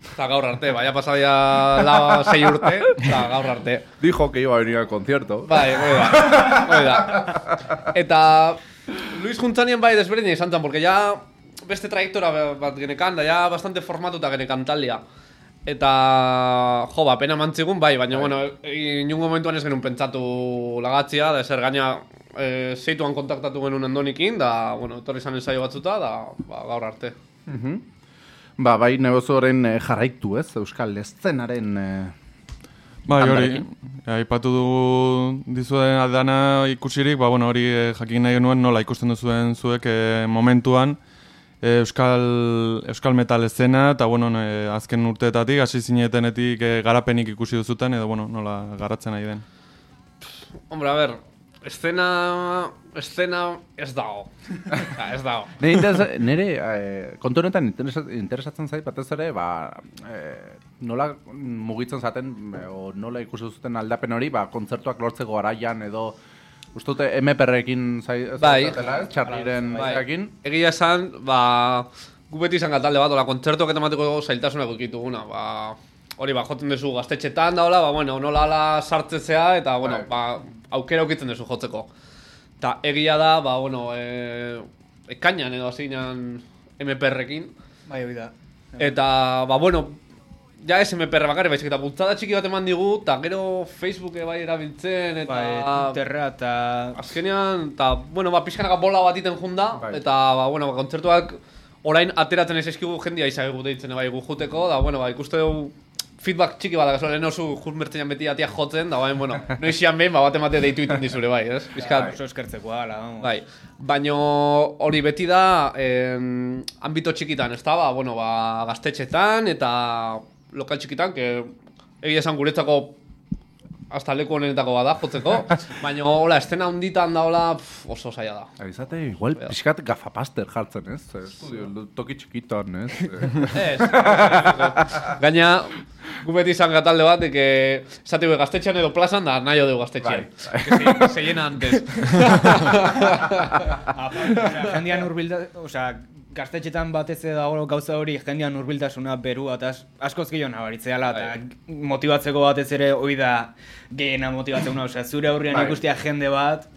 eta gaur arte, baina pasadia la sei urte, eta gaur arte. Dijo que iba a venir al concierto. Bai, hoi da, hoi da. Eta Luis Juntzanien bai desberdina izan zen, porque ya beste trajektora bat genekan, da ya bastante formatuta genekan taldea. Eta, jo, ba, pena mantzigun, bai, baina, bueno, inungo momentuan ez genuen pentsatu lagatzia, da eser gaina e, zeituan kontaktatu genuen andonikin, da, bueno, etorri izan ensaio batzuta, da, ba, gaur arte. Ba, bai, negozu horren eh, jarraitu ez, Euskal Eszenaren... Eh, Bai, hori, aipatu dugu dizuen aldana ikusirik, ba, bueno, hori eh, jakin nahi genuen nola ikusten duzuen zuek eh, momentuan eh, Euskal, Euskal Metal eszena, eta bueno, eh, azken urteetatik, hasi zinetenetik eh, garapenik ikusi duzuten, edo bueno, nola garatzen nahi den. Hombre, a ver, escena, escena ez dago. Osea, ez dago. Nire, interesa, nire eh, kontu honetan interesa, interesatzen zait batez ere, ba, eh, nola mugitzen zaten, eh, o nola ikusi zuten aldapen hori, ba, kontzertuak lortzeko garaian edo, uste dute MPR-ekin zai, Bai. zaitela, ez? Txarliren Bai. ekin. Egia esan, ba, gu beti izan talde bat, ola, kontzertuak eta mateko zailtasunak dituguna, ba, hori, ba, jotzen duzu gaztetxetan da, hola, ba, bueno, nola ala sartzezea, eta, bueno, Bai. ba, aukera aukitzen duzu jotzeko. Eta egia da, ba, bueno, e, ekainan edo hasienan MPR-ekin, Bai, hori da. Eta, ba, bueno, ja ez MPR bakarri, baizik eta bultzada txiki bat eman digu, eta gero Facebook bai erabiltzen, eta... Bai, Twitterra eta... Azkenean, eta, bueno, ba, pixkanaka bola bat iten junda, Bai. eta, ba, bueno, ba, kontzertuak orain ateratzen ez eskigu jendia izagu deitzen bai gu juteko, da, bueno, ba, ikuste dugu feedback txiki bat, gaso, lehen oso just mertzean beti atia jotzen, da, baina, bueno, noizian behin, ba, bat emate deitu iten dizure, bai, ez? Pizkat, Oso eskertzeko ala, vamos. Bai, baino hori beti da em, ambito txikitan, ez da, ba, bueno, ba, gaztetxetan eta lokal txikitan, que egia esan guretzako hasta leku honetako bada jotzeko, baina hola, estena hunditan da hola pf, oso zaila da. Aizate, igual pixkat gafapaster jartzen, ez? Estudio, toki txikitan, ez? Ez. Gaina, gu beti izan gatalde bat, de que esate gu gaztetxean edo plazan da nahi dugu gaztetxean. Que se, llena antes. Jendean urbilda, osea, gaztetxetan batez dago gauza hori jendean urbiltasuna berua eta as- askoz gehiago nabaritzeala eta motibatzeko batez ere hori da gehiena motibatzeuna, osea, zure aurrean Bai. ikustea jende bat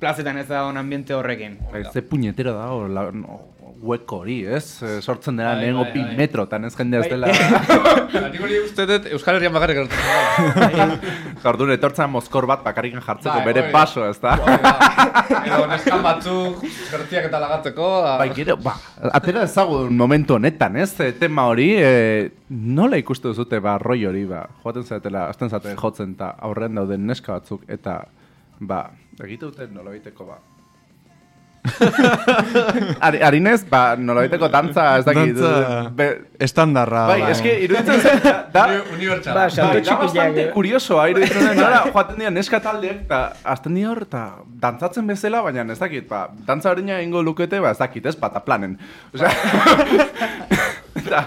plazetan ez da on ambiente horrekin. Bai, ze puñetero da, la, no, hueko hori, ez? Eh, Sortzen dela Bai, lehengo bai, bi bai. metrotan, ez jende ez Bai. dela... Nik hori uste dut Euskal Herrian bakarrik gertatzen. Jardun, etortzen mozkor bat bakarrikan jartzeko Bai, bere paso, ez da? Edo neskan batzuk gertiak eta lagatzeko. Da. Bai, gero, ba, atera ezagun momentu honetan, ez? E, tema hori, e, nola ikuste duzute, ba, roi hori, ba, joaten zaretela, azten zaten jotzen, eta aurrean dauden neska batzuk, eta, ba, egite dute nola egiteko, ba. Ari, harinez, ba, nola egiteko dantza, ez dakit. Dantza be, estandarra. bai, eske, iruditzen zen, da, Unibertsala. Ba, Bai, salto da txikiak. bastante eh. kuriosoa, iruditzen zen, nola, joaten dira neska taldeak, eta azten dira hor, eta dantzatzen bezala, baina ez dakit, ba, dantza horreina egingo lukete, ba, ez dakit, ez, bata planen. Osea, eta,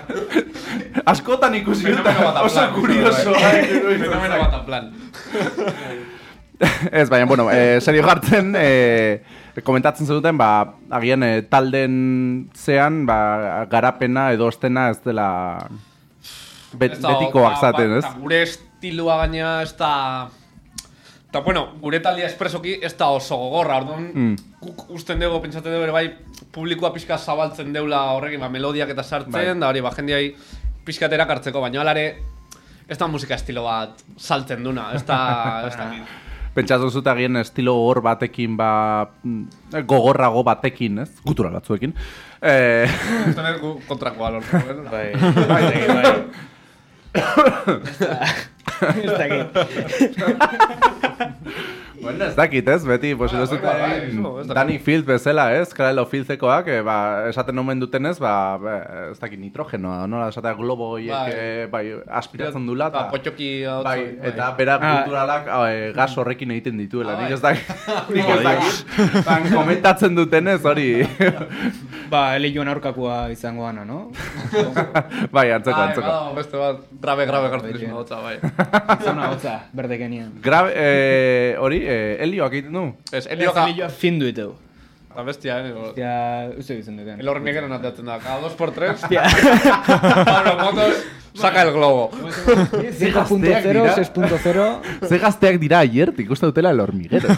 askotan ikusi bat oso aplan, kuriosoa. bai. Fenomeno zait. bat en plan. ez, baina, bueno, e, serio jartzen, e, komentatzen zuten, ba, agian e, talden zean, ba, garapena edo ostena ez dela bet, Ez da, betikoak ba, zaten, ba, ez? eta Gure estilua gaina ez da... Eta, bueno, gure taldia espresoki ez da oso gogorra, orduan, Mm. guk usten dugu, pentsatzen dugu bai, publikoa pixka zabaltzen deula horrekin, ba, melodiak eta sartzen, Bai. da hori, ba, jendeai pixkatera kartzeko, baina alare, ez da musika estilo bat saltzen duna, ez da, ez da, Pentsatzen zut agian estilo gogor batekin, ba, mm, gogorrago batekin, ez? Gutural batzuekin. E, ez da gu kontrakoa lortu. Bai, bai, bai. Ez dakit. bueno, ez dakit, ez? Beti, pues, Bai, ez dut, bai, bai. Dani Field bezala, ez? Karelo Fieldzekoak, e, ba, esaten omen dutenez, ba, ba, ez dakit nitrogenoa, nola esatea globo horiek, Bai. bai. bai, aspiratzen dula, Ba, potxoki hau Bai, eta bera Ah. kulturalak eh, gas horrekin egiten dituela, Ah, nik bai. ez dakit, nik ez dakit, Ban, komentatzen dutenez, hori, Ba, Eli Joan aurkakoa izango gana, no? bai, antzeko, Bai, antzeko. badago beste bat, grabe, grabe gartu Bai, dizuna hotza, bai. Zona hotza, berde genian. Grabe, eh, hori, eh, helioak egiten du? Ez, Elio helioka, Elio findu ditu. la bestia, eh, Ja, uste ditzen duten. el hormiguero nateatzen da, cada dos por tres, Hostia. Pablo Motos, saca el globo. 5.0, dira. 6.0. Ze gazteak dira aiertik, uste dutela el hormiguero.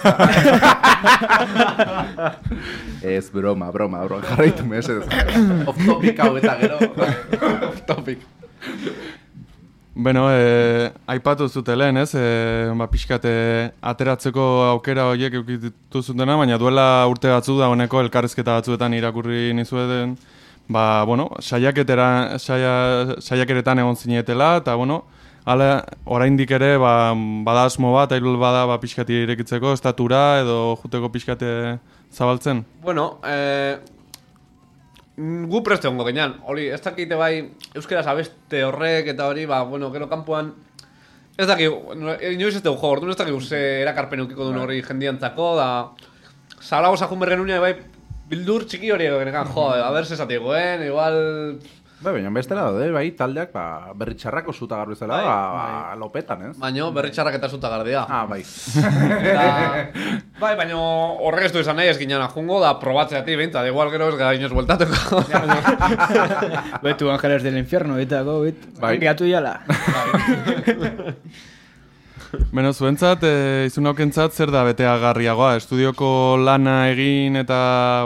ez, broma, broma, broma, jarraitu mesedez. Off topic hau eta gero. Topic. Bueno, e, aipatu zute lehen, ez? E, ba, pixkate ateratzeko aukera horiek eukitu zutena, baina duela urte batzu da honeko elkarrezketa batzuetan irakurri nizueten, ba, bueno, saiaketera, saia, saiakeretan egon zinetela, eta, bueno, Hala, oraindik ere, ba, bada asmo bat, ailul bada, ba, pixkati irekitzeko, estatura edo juteko pixkate zabaltzen. Bueno, eh, gu preste hongo genean, hori, ez dakite bai euskaraz abeste horrek eta hori, ba, bueno, gero kanpoan, ez daki, no, inoiz ez dugu jo, orduan ez daki ze erakarpen eukiko duen hori jendiantzako, da, zalago sakun bergen unea, bai, bildur txiki hori genekan, jo, a ber, zesatikoen, igual, Bai, baina bestela daude, bai, taldeak, ba, berritxarrako zuta garbi zela, Bai, ba, ba, lopetan, ez? baino, berritxarrak eta zuta gardia. Ah, bai. Eta, bai, baina horrek ez du izan nahi ez ginean jungo, da probatzeatik behinta, da igual gero ez gara inoz bueltatuko. Betu Ángeles del Infierno, eta go, bit. Bai. Gatu jala. Beno, zuentzat, e, izun haukentzat, zer da beteagarriagoa? Estudioko lana egin eta,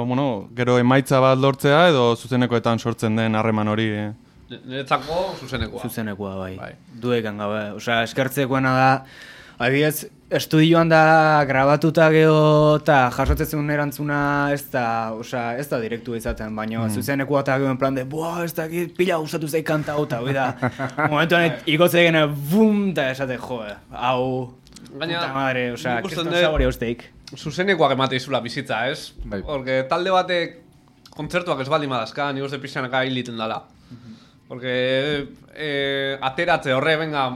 bueno, gero emaitza bat lortzea edo zuzenekoetan sortzen den harreman hori? eh? Niretzako zuzenekoa. Zuzenekoa, bai. Bai. Duekan gabe. Osea, eskertzekoena da, adibidez, estudioan da grabatuta geho eta jasotzen erantzuna ez da, osea, ez da direktu izaten, baina zuzenekoa eta gero en plan de, buah, ez dakit, pila gustatu zaik kanta hau, eta hoi da, momentuan igotze gena, bum, eta esate, jo, hau, Gaina, puta madre, osea, dut- sabori usteik. zuzenekoak emate izula bizitza, ez? Bai. Porque talde batek kontzertuak ez baldin badazka, ni uste pixanaka hiliten dala. Porque eh, ateratze horre, venga,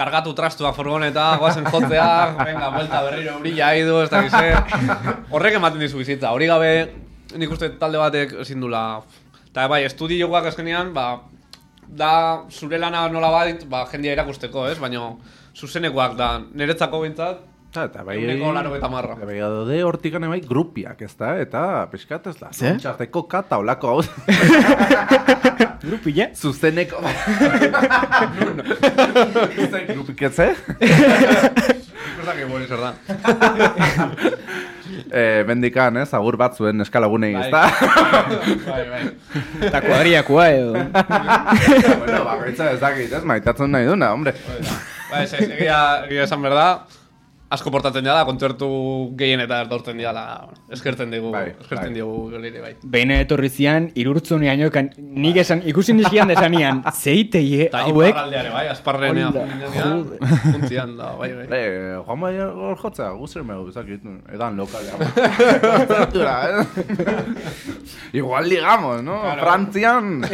kargatu trastua furgoneta, guazen jotzea, venga, vuelta berriro brilla idu, ez dakiz zer. Horrek ematen dizu bizitza. Hori gabe, nik uste talde batek ezin dula. Eta bai, estudioak azkenean, ba, da zure lana nola bait, ba, jendia erakusteko, ez? Baina zuzenekoak da, niretzako bintzat, Ta, eta bai, Ehuneko laurogeita hamarra. Bai, daude hortikan bai grupiak, ez da? Eta pixkat ez da. Ze? Txarteko kata olako hau. Grupile? Zuzeneko. Zuzen grupik ez, eh? Ikusak egin zer da. Eh, bendikan, ez? Agur bat zuen eskalagunei, ez da? bai, bai. Eta kuadriakoa edo. bueno, bakoitza ez dakit, ez? Maitatzen nahi duna, hombre. Ba, ez, egia esan berda, asko portatzen dira, kontzertu gehien eta erdortzen dira, bueno, eskertzen digu, Bai, eskertzen bai. digu gelire, bai. Behin etorri zian, irurtzunian jokan, nik esan, ikusi nizkian desanian, zeiteie Eta hauek, iparraldeare, bai, asparrenea Hola, junginean, funtzian da, bai, bai. Eh, Juan Bai hor jotza, guztir megu, zakit, edan eh? Igual ligamos, no? Frantzian.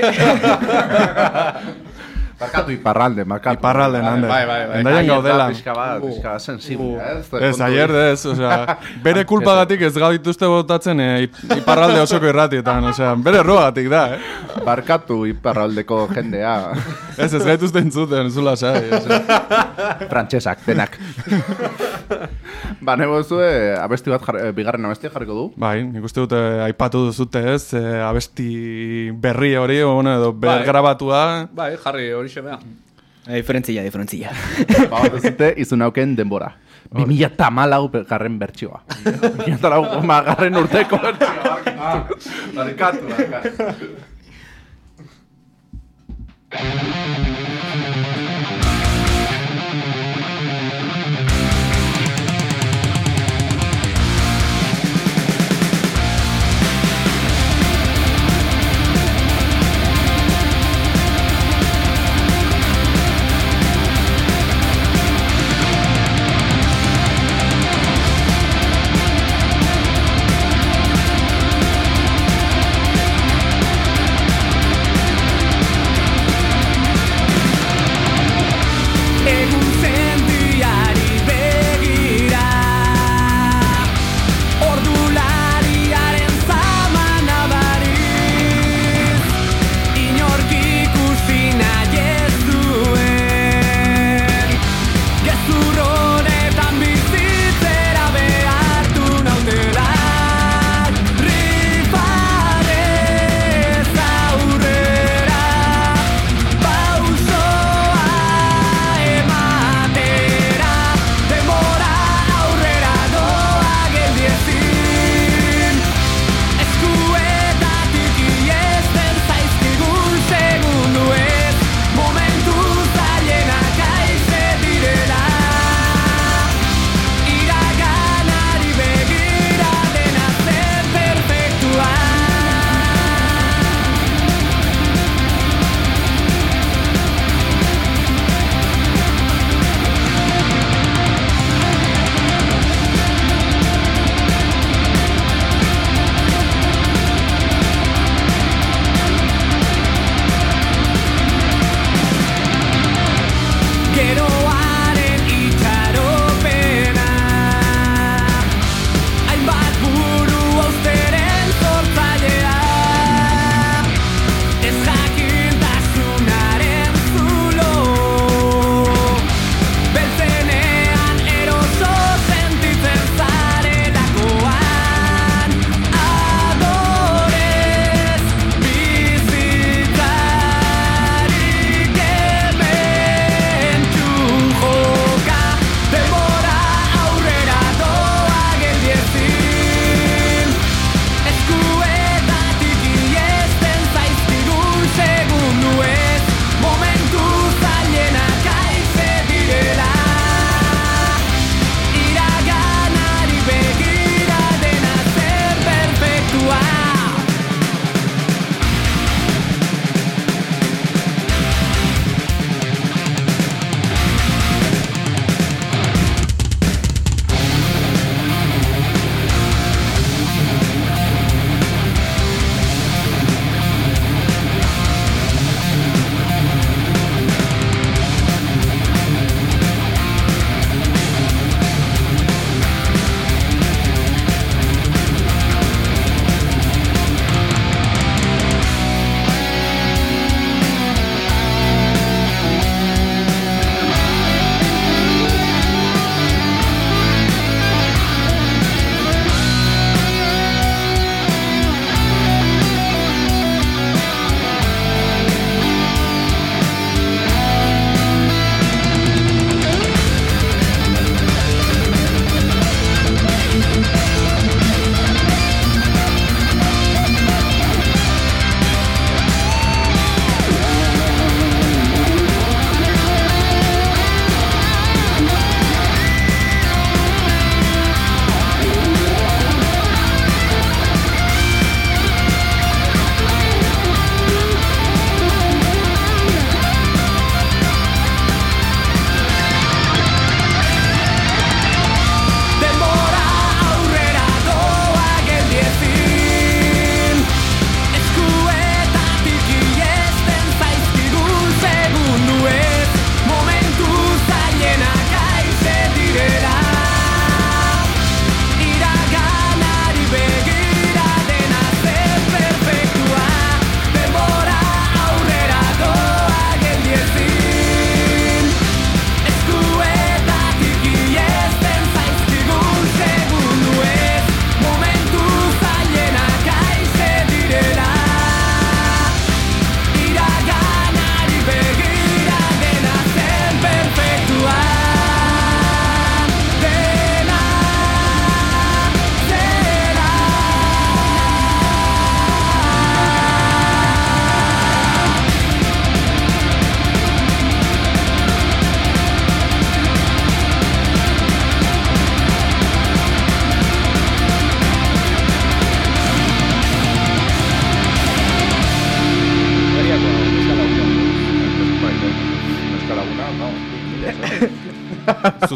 Barkatu iparralde, markatu. Iparralden, hande. bai, bai, bai. Endaian gaudela. Pixka bat, pixka bat sensible, ez? Ez, aier ez, osea, bere kulpagatik ez gaituzte botatzen e, iparralde osoko irratietan, osea, bere errogatik da, eh? Barkatu iparraldeko jendea. Ez, ez gaituzte entzuten, zula sai, osea. Frantsesak, denak. Ba, nebo zue, abesti bat, jar, eh, bigarren abestia jarriko du. Bai, nik uste dut eh, aipatu duzute ez, eh, abesti berri hori, bueno, edo Bai. bergrabatua. Bai, jarri hori xemea. Diferentzia, diferentzia. Ba, bat duzute, izun hauken denbora. 2000 eta malau garren bertsioa. 2000 eta lau garren urteko bertsioa. Barkatu, barkatu. Thank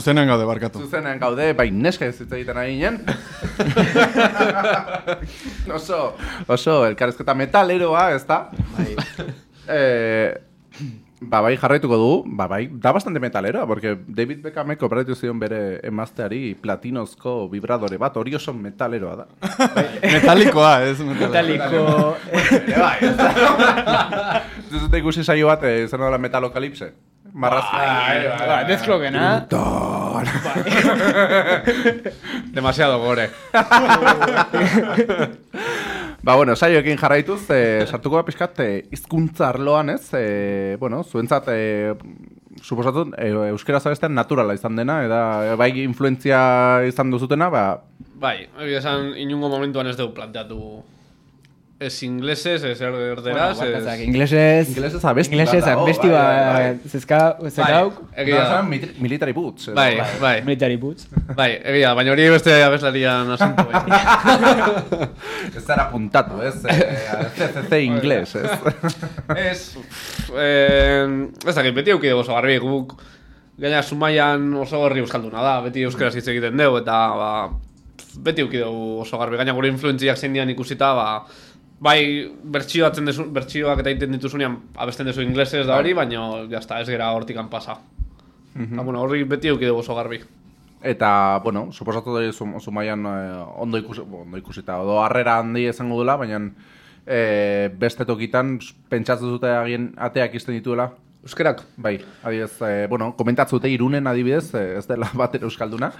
Zuzenean gaude barkatu. Zuzenean gaude, bai neska ez hitz egiten ari ginen. oso, oso, elkarrezketa metaleroa, ez da? Bai. eh, ba, bai, jarraituko dugu, ba, bai, da bastante metaleroa, porque David Beckhamek operatu zion bere emazteari platinozko vibradore bat, hori oso metaleroa da. Metalikoa, ez metalikoa. Italiko... Ere bai, ez da? Dute ikusi saio bat, eh, zer nola metalokalipse? Marrazki. Ba, dezklogena. Demasiado gore. Ba, bueno, saioekin jarraituz, e, sartuko da pixkat, e, izkuntza arloan, ez? E, bueno, zuentzat, e, suposatu, e, euskera zabestean naturala izan dena, eta e, bai influentzia izan duzutena, ba, Bai, egia esan, inungo momentuan ez dugu planteatu ez inglesez, ez erderaz, Barkazak, ez... inglesez... Inglesez abesti Inglesez abesti bat, zezka, zekauk, egia da. Mil- military boots. Bai, bai, military boots. bai, egia, baina hori beste abeslarian asunto. bai. Ez zara puntatu, ez? CCC inglés, ez? Ez, eh, ez dakit, beti eukide oso garbi, guk gaina sumaian oso garri euskalduna da, beti euskaraz hitz egiten dugu, eta ba, beti eukide oso garbi, gaina gure influentziak zein dian ikusita, ba, bai bertsioatzen dezu, bertsioak eta egiten dituzunean abesten dezu inglesez da hori, baina jazta, ez gera hortikan pasa. Eta, bueno, horri beti eukide oso garbi. Eta, bueno, suposatu da zum, zumaian eh, ondo, ikusi, ondo ikusita, odo harrera handi izango dula, baina eh, beste tokitan pentsatzen dute agien ateak izten dituela. Euskerak, Bai, adibidez, eh, bueno, komentatzen dute irunen adibidez, eh, ez dela bat euskalduna.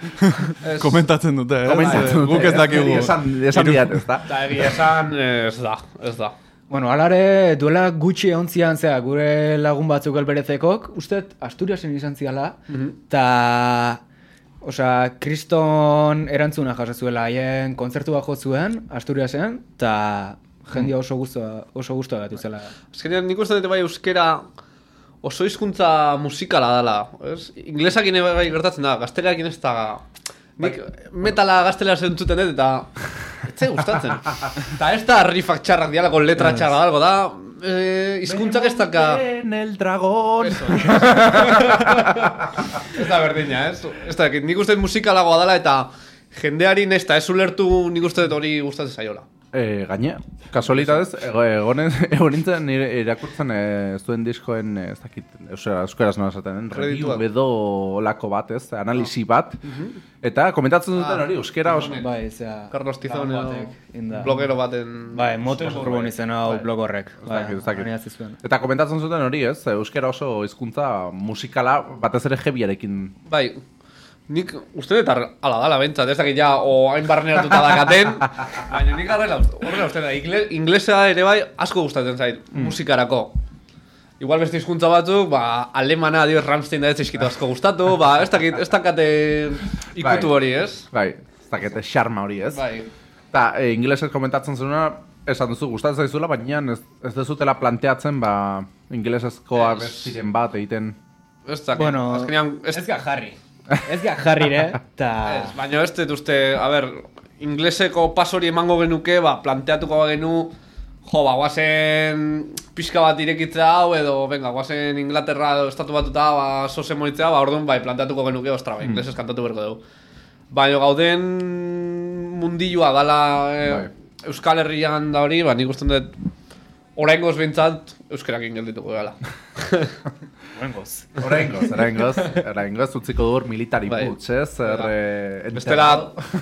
Komentatzen dute, eh? komentatzen dute. Guk ez dakigu. Esan, esan diat, ez da? eta egia esan, ez da, ez da. Bueno, alare duela gutxi ontzian zea gure lagun batzuk elberetzekok, uste Asturiasen izan ziala, eta... Osea, kriston erantzuna jasa zuela haien kontzertua jo zuen Asturiasen, eta jendia oso guztua, oso guztua gatu zela. Azkenean nik uste dut bai euskera oso hizkuntza musikala dela. Ez? Inglesakin bai gertatzen da, gazteleakin ez da... Nik metala gaztelera zentzuten dut eta... Etze gustatzen. Eta ez da riffak txarrak dialako letra txarra dalgo da... Eh, hizkuntzak ez daka... En el dragón. Eso. ez da berdina, ez? Ez da, nik uste musikalagoa dela eta jendeari nesta ez ulertu nik uste dut hori gustatzen zaiola. E, gaina, kasualitatez, ego- egonen, egon nintzen nire irakurtzen e, zuen diskoen, e, ez dakit, euskaraz nola esaten, review Kredituak. edo lako bat, ez, analisi bat, eta komentatzen duten Ah, hori, euskera oso, Bai, zea... Carlos Tizon lagun edo batek inda. blogero baten... Bai, motor Borbon izan hau blog horrek. Bai, dakit, ez dakit. animatzen zuen. Eta komentatzen zuten hori, ez, euskera oso hizkuntza musikala, batez ere jebiarekin. Bai, nik uste dut ala dala bentsat, ez dakit ja, o hain barneratuta dakaten, baina nik uste- horrela uste da, Ingle, inglesa ere bai asko gustatzen zait, musikarako. Igual beste hizkuntza batzuk, ba, alemana, adioz Rammstein da ez eskitu asko gustatu, ba, ez dakit, ez dakate ikutu Bai. hori, ez? Bai, ez dakite xarma hori, ez? Bai, Eta e, ingelesez komentatzen zuena, esan duzu gustatzen zaizula, baina ez, ez dezutela planteatzen, ba, ingelesezko Ez. abestiren bat egiten. ez dakit, Bueno, azkenean, ez, ez jarri. Ez ga jarri, ere, eta... ez, baina ez dut uste, a ber, ingleseko pas hori emango genuke, ba, planteatuko genu, jo, ba, guazen pixka bat irekitza hau, edo, venga, guazen Inglaterra edo estatu batuta, ba, sose moitzea, ba, orduan, bai, planteatuko genuke, ostra, ba, inglesez kantatu berko dugu. Baina gauden mundilua dala eh, Bai. Euskal Herrian da hori, ba, nik uste dut, oraingoz behintzat, euskerakin geldituko gala. Horrengoz. Oraingoz, oraingoz, oraingoz utziko dur military Bai. boots, ez? Er, eh, Bestela,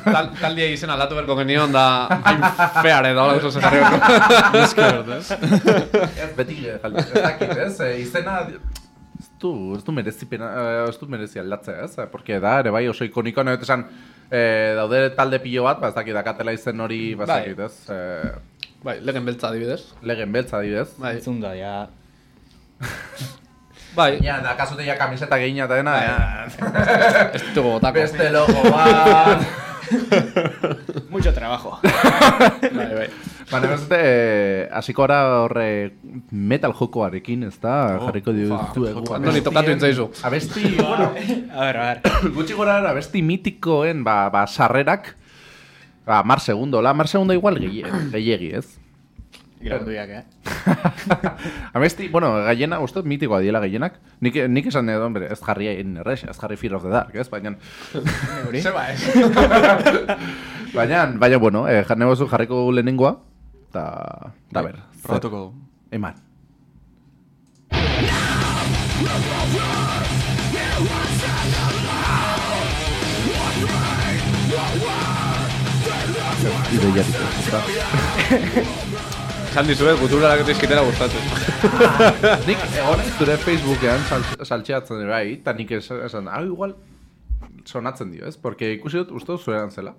tal, taldia izen aldatu berko genion da, hain feare da, hola oso zejarri berko. Ez beti eh, gal- ez dakit, ez? Izena ez du, ez du merezi pena, eh, ez du merezi aldatzea, ez? Porque da, ere bai oso ikoniko, nahi esan, eh, daude talde pilo bat, ba, ez dakit, dakatela izen hori, ba, ez Bai. dakit, ez? Eh, Bai, legen beltza adibidez. legen beltza, adibidez. Bai, Entzun da, ja... bai, Ja, da, kasute ja kamiseta gehina eta dena, ja. ez ditugu botako. Beste logo bat. Mucho trabajo. Bai, bai. Baina, ez dute, eh, hasiko gara horre metal jokoarekin, ez da? Jarriko dizuegu. Andoni, tokatu intzaizu. Abesti, bueno, A ver, a ver. gutxi gora abesti mitikoen, ba, ba, sarrerak, ba, mar segundo, la, mar segundo igual gehiegi ez? Grauduak, eh? Abesti, bueno, gallena, uste, mitikoa diela gehienak. Nik, nik esan edo, hombre, ez jarri hain errex, ez jarri Fear of the Dark, ez? Baina, Zeba, ez? baina, baina, bueno, eh, bozu jarriko lehenengoa, eta, da ber, Probatuko du. eman. Ideiatik, Esan dizuet, guturalak eta izkitera gustatzen. Nik egon zure Facebookean sal- saltxeatzen bai, eta nik es- esan, hau igual sonatzen dio, ez? Porque ikusi dut, uste dut zueran zela.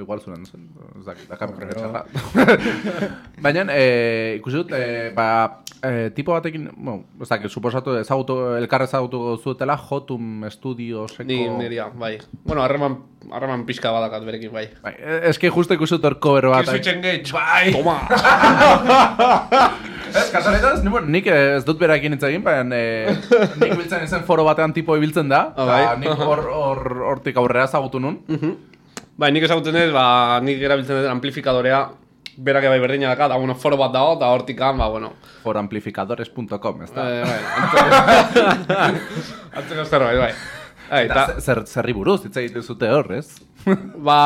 Igual zen, ez dakit, dakar txarra. Baina, eh, ikusi dut, eh, ba, eh, tipo batekin, bueno, ez dakit, suposatu ezagutu, elkarre ezagutu zuetela, Jotum Studioseko... Ni niria, bai. Bueno, harreman, harreman pixka badakat berekin, bai. Bai, eh, eske justo ikusi dut hor cover bat. Kiss engage, bai! Toma! Ez, kasualitatez, ni- bueno, nik ez dut berakin hitz egin, baina eh, nik biltzen izen foro batean tipo ibiltzen da, Ah, eta bai. nik hor, hor, hortik aurrera ezagutu nun. Bai, nik ezagutzen dut, ba, nik erabiltzen dut amplifikadorea, berak bai berdina daka, da, bueno, foro bat dago, eta hortikan, ba, bueno. Foramplificadores.com, ez da? Eh, bai, antzeko- antzeko zerbait, bai. Bai, Eta eta, zer, zerri buruz, hitz egiten zute hor, ez? ba,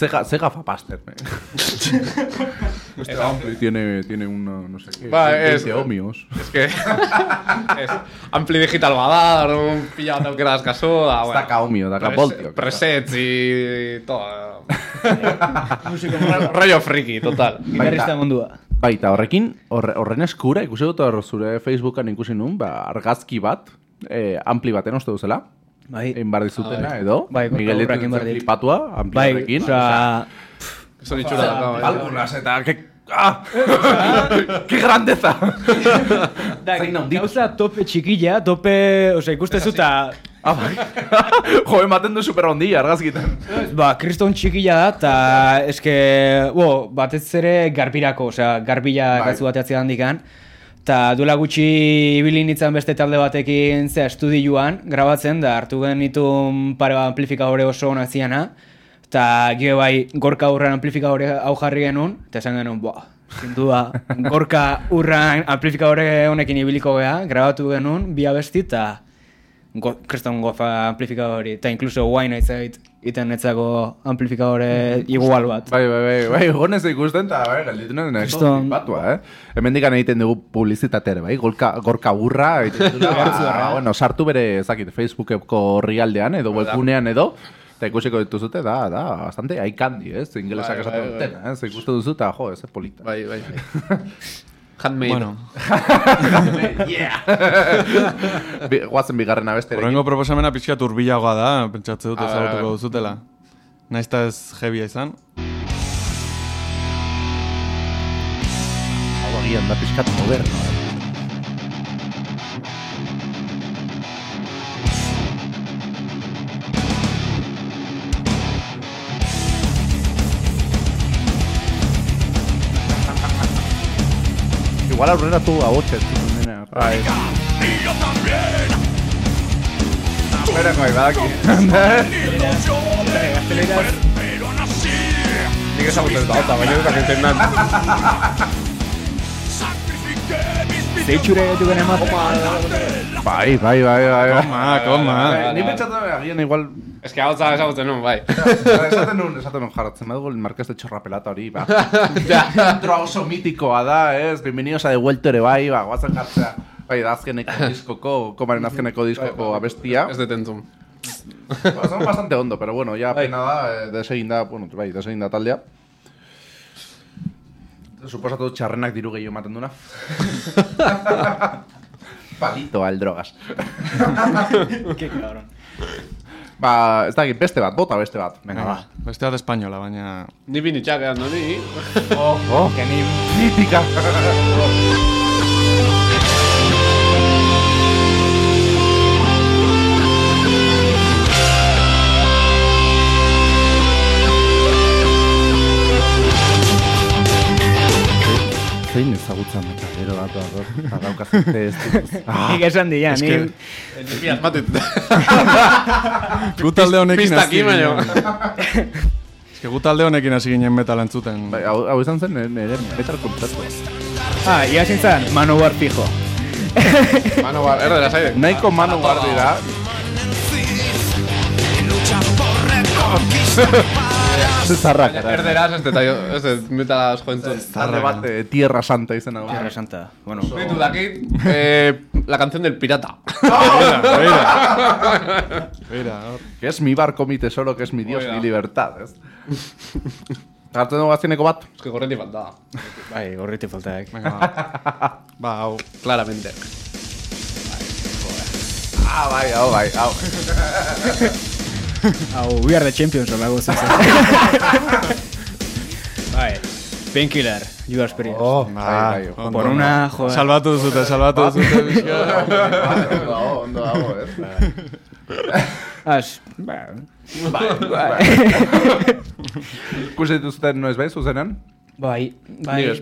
Zega, zega fapaster, eh. Este ampli tiene, tiene una, no sé qué, Ba, 20 ez- ohmios. es que, es, ampli digital bada, orduan pila bat aukera askazu, da, Ez daka ohmio, daka voltio. Presets y todo. Ro- Rollo friki, total. Gitarrista mundua. Baita, horrekin, horre, horren eskura, ikusi dut hor zure Facebookan ikusi nun, ba, argazki bat, eh, ampli baten uste duzela, Bai. egin bar dizutena, edo, Bai, gorka Miguel urrak egin behar ditzen dit. flipatua, ampli Bai, horrekin, osea, Son itxura da, bai. Algunas eta que ah, ¡Qué grandeza! da, Zein handitu. gauza tope txikilla, tope, osea, ikuste zuta, Ah, bai. jo, ematen du super ondilla argazkitan. ba, kriston txikilla da, eta eske, bo, batez ere garbirako, osea, garbila Bai. gazu bateatzea handikan, eta duela gutxi ibili nintzen beste talde batekin, zea, estudioan, grabatzen, da, hartu genitun pare amplifikadore oso onak ziana, eta gero bai, gorka urran amplifikadore hau jarri genuen, eta esan genuen, boa, Zindua, gorka urran amplifikadore honekin ibiliko gea, grabatu genuen, bi abesti, eta go, kriston goza amplifikadori, eta inkluso guain aitzait iten netzako amplifikadore igual bat. Bai, bai, bai, bai, gonez ikusten, eta bai, galditu nuen nahiko Kriston- flipatua, eh? Hemen dikan egiten dugu publizitatere, bai, gorka, gorka egiten dugula, ba, bueno, sartu bere, ezakit, Facebookeko orrialdean, edo webgunean edo, eta ikusiko dituzute, da, da, bastante haikandi, ez? Ingelesak Bai, esaten bai, bai. dutena, ez? Ikustu duzu, eta jo, ez, polita. Bai, bai. Handmade. Bueno, yeah! Bi- Guazen bigarren abeste. horrengo proposamena pixkat urbilagoa da, pentsatze dut ezagutuko duzutela. Naizta ez jebia izan. Hau agian da pixkat moderno, eh? Igual aurrera tu ahotxe dena. Bai. Espera, bai, badaki. Nik ezagutzen dut, eta baina dut akintzen dan. Zeitxure dugen ematen. Bai, bai, bai, bai. Koma, koma. Bai, Ni pentsatu agian igual Ez que hau ezagutzen nun, bai. esaten nun, esaten nun jarratzen badugu el Marqués de Chorrapelata hori, ba. Introa oso mitikoa da, ez? Bienvenidos a de vuelta ere bai, ba, guazen jartzea. Bai, da azkeneko diskoko, komaren azkeneko diskoko abestia. Ez detentzun. Ba, son bastante ondo, pero bueno, ya pena da, eh, desegin da, bueno, bai, desegin da taldea. Suposatu txarrenak diru gehiago ematen duna. Palito al drogas. Ke cabrón. Ba, ez dakit, beste bat, bota beste bat. Venga, ba. Beste bat espainola, baina... Ni binitxak edan ni. Oh, oh, que ni mítica. Zein ezagutza metalero bat bat, bat, daukazute ez dut. Ah, Nik esan dira, ni... que- Ni asmatut. Gu talde honekin hasi ginen. Eske gu talde honekin hasi ginen metal entzuten. Bai, hau, hau izan zen, nire metal kontzertu. Ah, ia zintzen, Manowar fijo. Mano, ba, erdera, zaide. Nahiko manu dira. Zarrak, ara. Erderaz, ez deta, ez dut, metalaz joentzun. Talde bat, eh, Tierra Santa izena. du. Tierra Santa. Bueno, Ditu dakit, eh, la canción del pirata. Mira, hor. Que es mi barco, mi tesoro, que es mi dios, Oida. mi libertad, ez? Gartzen dugu azkeneko bat? Es que corriente falta. bai, gorriti faltaak. Venga, ba. Ba, hau. Claramente. Ah, bai, hau, bai, hau. Hau, we are the champions, olago zen. bai, Painkiller, Judas Priest. Oh, Ba, bai, bai. Por una, joder. Salbatu duzute, salbatu duzute. pixka. Ondo dago, ondo dago, ez? Az, ba, Ikusi dituzten noiz bai, zuzenean? bai, bai, Nik ez.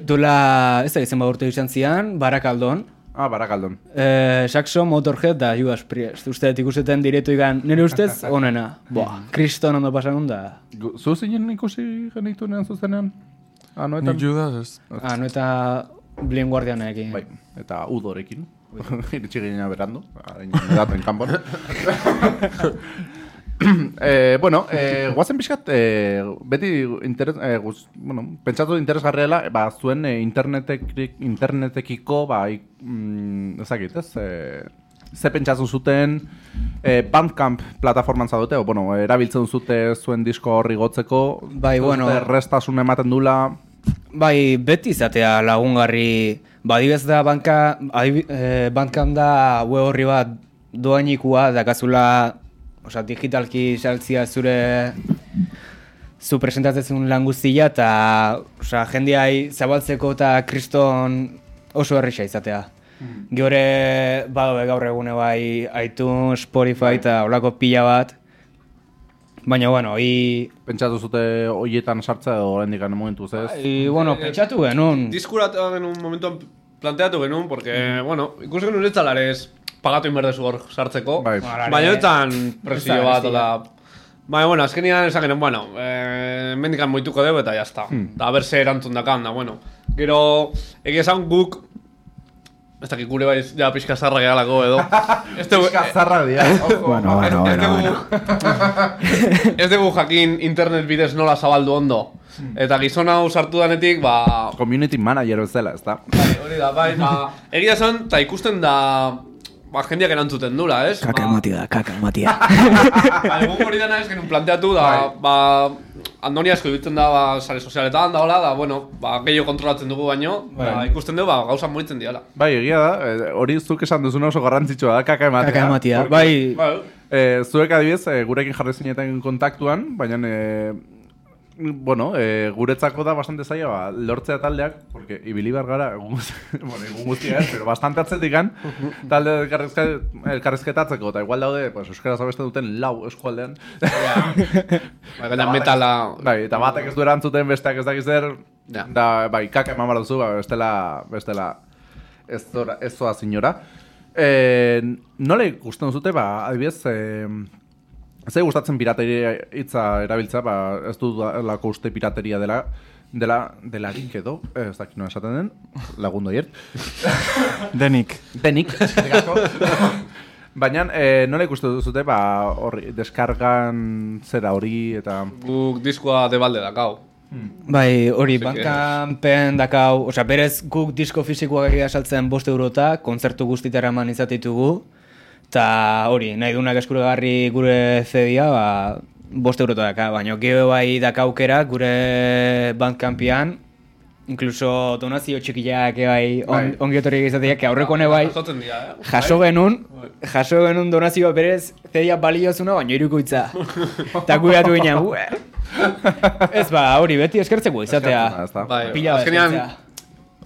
da izan urte izan zian, Barakaldon, Ah, barakaldon. eh, Saxo, Motorhead da Judas Priest. Uste, ikuseten diretu igan, nire ustez, onena. Boa, kriston ondo pasan da. Gu- Zu zinen ikusi genitunean zuzenean? Ah, noetan? Nik Judas ez. Ah, no eta Blind Guardianekin. Bai, eta udorekin. Iritsi ginen berandu, hain daten kanpon. eh, bueno, eh, guazen pixkat, eh, beti interes, eh, guz, bueno, pentsatu interesgarriela, ba, zuen eh, internetek, internetekiko, ba, ik, mm, ezakit, ez, eh, ze pentsatzen zuten eh, Bandcamp plataforman zaudete, o, bueno, erabiltzen zute zuen disko horri gotzeko, Bai, bueno. Restasun ematen dula, Bai, beti izatea lagungarri, badibez da banka, adibi- eh, Bandcamp da web horri bat doainikua, dakazula, osea, digitalki saltzia zure zu presentatzen lan guztia, eta osea, jendeai zabaltzeko eta kriston oso errisa izatea. Gehore, badaude gaur egune bai iTunes, Spotify eta olako pila bat, baina, bueno, hi... pentsatu zute hoietan sartzea edo oraindik momentu ez? I, bueno, pentsatu genuen, Diskuratu genuen momentuan planteatu genuen, porque, bueno, ikusi genuen ez pagatu inberdezu hor sartzeko. Bai. Baina etan presio da bat, ola... Baina, bueno, azkenian esan genuen, bueno, eh, mendikan moituko dugu eta jazta. Da, ber ze erantzun dakan, da, bueno. Gero, egia esan guk, ez dakik gure bai, ja, pixka zarra gehalako edo. Ez dugu, Zarrak dira. Bueno, bueno, ez bueno, dugu, ez dugu jakin internet bidez nola zabaldu ondo. Eta gizon hau sartu danetik, ba, Community manager bezala, ez da? Bai, hori da, bai, ba, egia esan, eta ikusten da, ba, jendeak erantzuten dula, ez? Kaka ba, ematia da, kaka ematia. ba, egun hori dena ez genuen planteatu, da, ba, andoni asko ibiltzen da, ba, sare sozialetan, da, hola, da, bueno, ba, gehiago kontrolatzen dugu baino, ba, ikusten dugu, ba, gauza moritzen diala. Bai, egia da, eh, hori zuk esan duzuna oso garrantzitsua da, kaka ematea. Kaka ematia, bai, Bai, Eh, zuek adibidez, eh, gurekin jarri zineten kontaktuan, baina eh, bueno, eh, guretzako da bastante zaila ba, lortzea taldeak, porque ibili behar gara, egun, bueno, egun guztia pero bastante atzetik talde elkarrizke, elkarrizketatzeko, eta igual daude, pues, euskaraz abesten duten lau eskualdean. bai, gaina metala, bai, eta batek ez du erantzuten, besteak ez dakiz zer, Ja. da, bai, kaka eman behar duzu, ba, bestela, bestela, ez, zora, ez zoa zinora. E, nola ikusten duzute, ba, adibidez, e, Zei gustatzen pirateria hitza erabiltza, ba, ez du lako uste pirateria dela, dela, delarik edo, eh, ez dakit nola esaten den, lagundu aiert. Denik. Denik. Baina, eh, nola ikusten duzute, ba, horri, deskargan zera hori, eta... guk diskoa debalde dakau. bai, hori, Así que- bankanpen dakau, osea, berez guk disko fisikoak egia saltzen bost eurota, kontzertu guztitara eman izatitugu, eta hori, nahi dunak eskuragarri gure CD-a, ba, bost eurota daka, baina gero bai dakaukera gure bandkampian, incluso donazio txikiak bai, on, Bai. ongi etorriak izateak, que aurreko ne bai, Jasotzen dira, eh? jaso genuen, jaso genuen donazioa berez CD-a baliozuna, baina irukoitza. Eta guiatu ginen, "Ue." Ez ba, hori beti eskertzeko izatea. Eskertzena, ezta? Bai, Pila bat azkenean.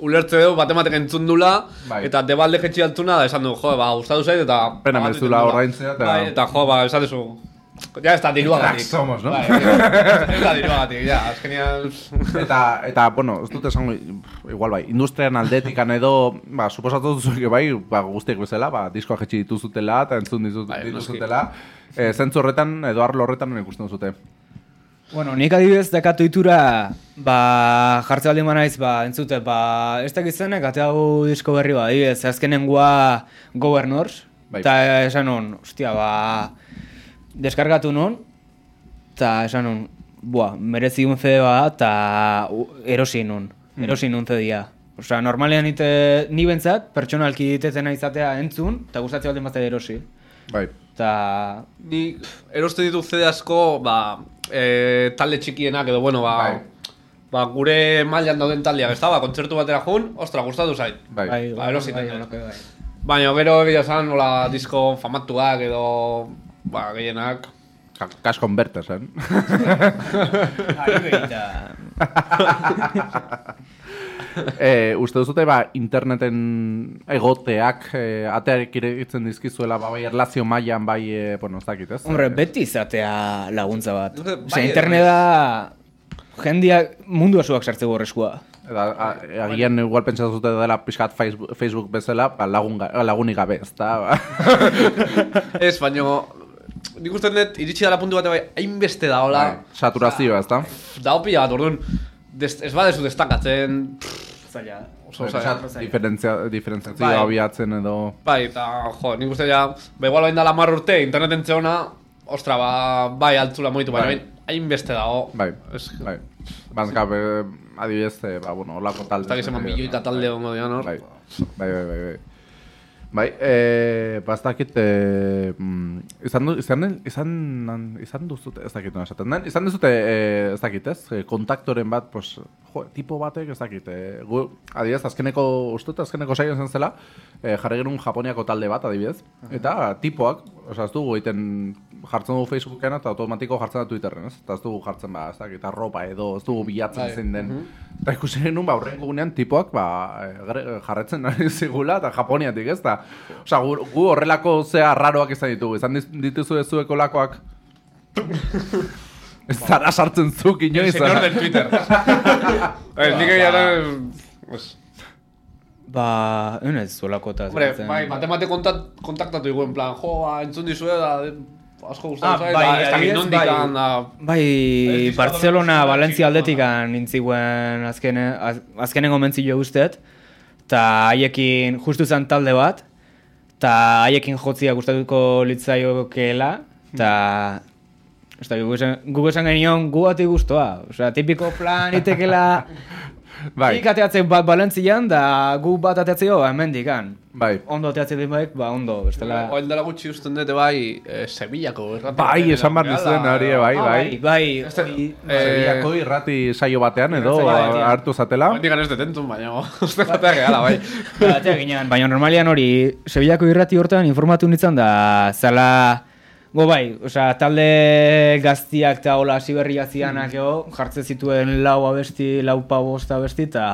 Ulertze dugu, batematek entzun dula, Bai. eta debalde jetxi altuna, da esan du, jo, ba, gustatu zait, eta... Pena mezula ordaintzea, eta- Bai, eta jo, ba, esatezu, ja ez da diruagatik. Cracks somos, no? Bai, ez da diruagatik, ja, azkenean... Eta, eta, bueno, ez dut esango, igual bai, industrian aldetikan edo, ba, suposatu duzu bai, ba, guztiek bezala, ba, diskoa jetxi dituzutela, eta entzun Bai, noski. dituzutela. E, zentzu horretan, edo arlo horretan, ikusten duzute. Bueno, nik adibidez dakatu itura, ba, jartze baldin banaiz, ba, entzute, ba, ez dakit zenek, ate hau disko berri ba, adibidez, azkenengoa Governors, Bai. eta esan nun, ostia, ba, deskargatu nun, eta esan nun, bua, merezi un CD ba, eta erosi nun, erosi nun cedia. Osea, normalean ite, ni bentzat, pertsonalki ditetena izatea entzun, eta gustatzen baldin bat erosi. Bai. Eta, Ni erosten ditu CD asko, ba, e, talde txikienak edo, bueno, ba, Bai. ba, gure mailan dauden taldeak, ez da, ba, kontzertu batera jun, ostra, gustatu zait. Bai. bai, Ba, erosi bai, dut. bai, bai. Baina gero egia esan, nola disko famatuak edo, ba, gehienak, Ka- Kas convertes, eh? Ari behita. e, uste duzute, ba, interneten egoteak, e, ateak iregitzen dizkizuela, ba, bai, erlazio mailan, bai, e, bueno, ez dakit, ez? Hombre, beti izatea laguntza bat. Bai, Osea, bai. interneta jendiak mundu asuak sartzeko horrezkoa. Eta, agian igual pentsatzen zute dela pixkat Facebook, Facebook bezala, ba, lagun, ga- lagunik gabe, ez da? Ba. ez, baino, nik uste dut, iritsi dara puntu bate bai, hainbeste da, hola, Bai, Saturazioa, ez da? da pila bat, orduan, des, ez badezu destakatzen, pff, Zaila. oso, oso, pixkat diferentzia, diferenziazioa Bai. abiatzen edo... Bai, eta, jo, nik uste ja, ba, igual bain dala mar urte, interneten txeona, ostra, ba, bai, altzula moitu, baina Bai. bain, hainbeste dago. Bai, Ez, bai. Banka, be, adibidez, ba, bueno, olako talde. ez dakiz eman milioika talde ongo dian, hor. Bai, bai, bai, bai. bai. Bai, eh, ba, ez dakit, eh, mm, izan, du, izan, izan, izan duzute, ez dakit nola esaten. Den, izan duzute, eh, ez dakit, ez, kontaktoren bat, pues, jo, tipo batek, ez dakit, eh, gu, adibidez, azkeneko, uste dut azkeneko saio zen zela, eh, jarri genuen Japoniako talde bat, adibidez, eta tipoak, osea, ez dugu egiten, jartzen dugu Facebooken eta automatiko jartzen da Twitterren, ez? Eta ez dugu jartzen, ba, ez dakit, arropa edo, ez dugu bilatzen Bai, zein den. Eta ikusi genuen, ba, horrengo gunean tipoak, ba, eh, jarretzen ari zigula, eta Japoniatik, ez da? Osea, gu, gu horrelako zea raroak izan ditugu, izan dituzu ez zueko lakoak. ez zara sartzen zuk inoiz. Señor del Twitter. Ez, nik egia da, Ba, egun ez zuelako eta Hombre, bai, matemate kontat, kontaktatu dugu, en plan, jo, ba, entzun dizue, da, de, asko Ah, gustatu zait, bai, da, ez dakit adibidez, nondikan, da, Bai, Barcelona, Valencia aldetikan nintziguen azkene, az, azkenengo mentzio ustet, eta haiekin justu zen talde bat, eta haiekin jotzia gustatuko litzaiokeela, eta Ez da, gu esan, gu esan genion gu bati guztua. Osea, tipiko plan itekela bai, Nik ateatzen bat Balentzian, da gu bat ateatzeo hemendikan. bai. Ondo ateatzen den baik, ba ondo, bestela... Oain dela gutxi usten dute bai, eh, Sevillako errati. Bai, esan behar nizuen hori, bai, Ah, bai. bai, bai, eh, Sevillako irrati saio batean edo Irrati hartu zatela. Oain digan ez detentun, baina, uste bateak egala, bai. Ba, baina normalian hori, Sevillako irrati hortan informatu nintzen da, zala, go bai, osea, talde gaztiak eta hola siberria zianak ego, jartzen zituen lau abesti, lau pabost abesti, eta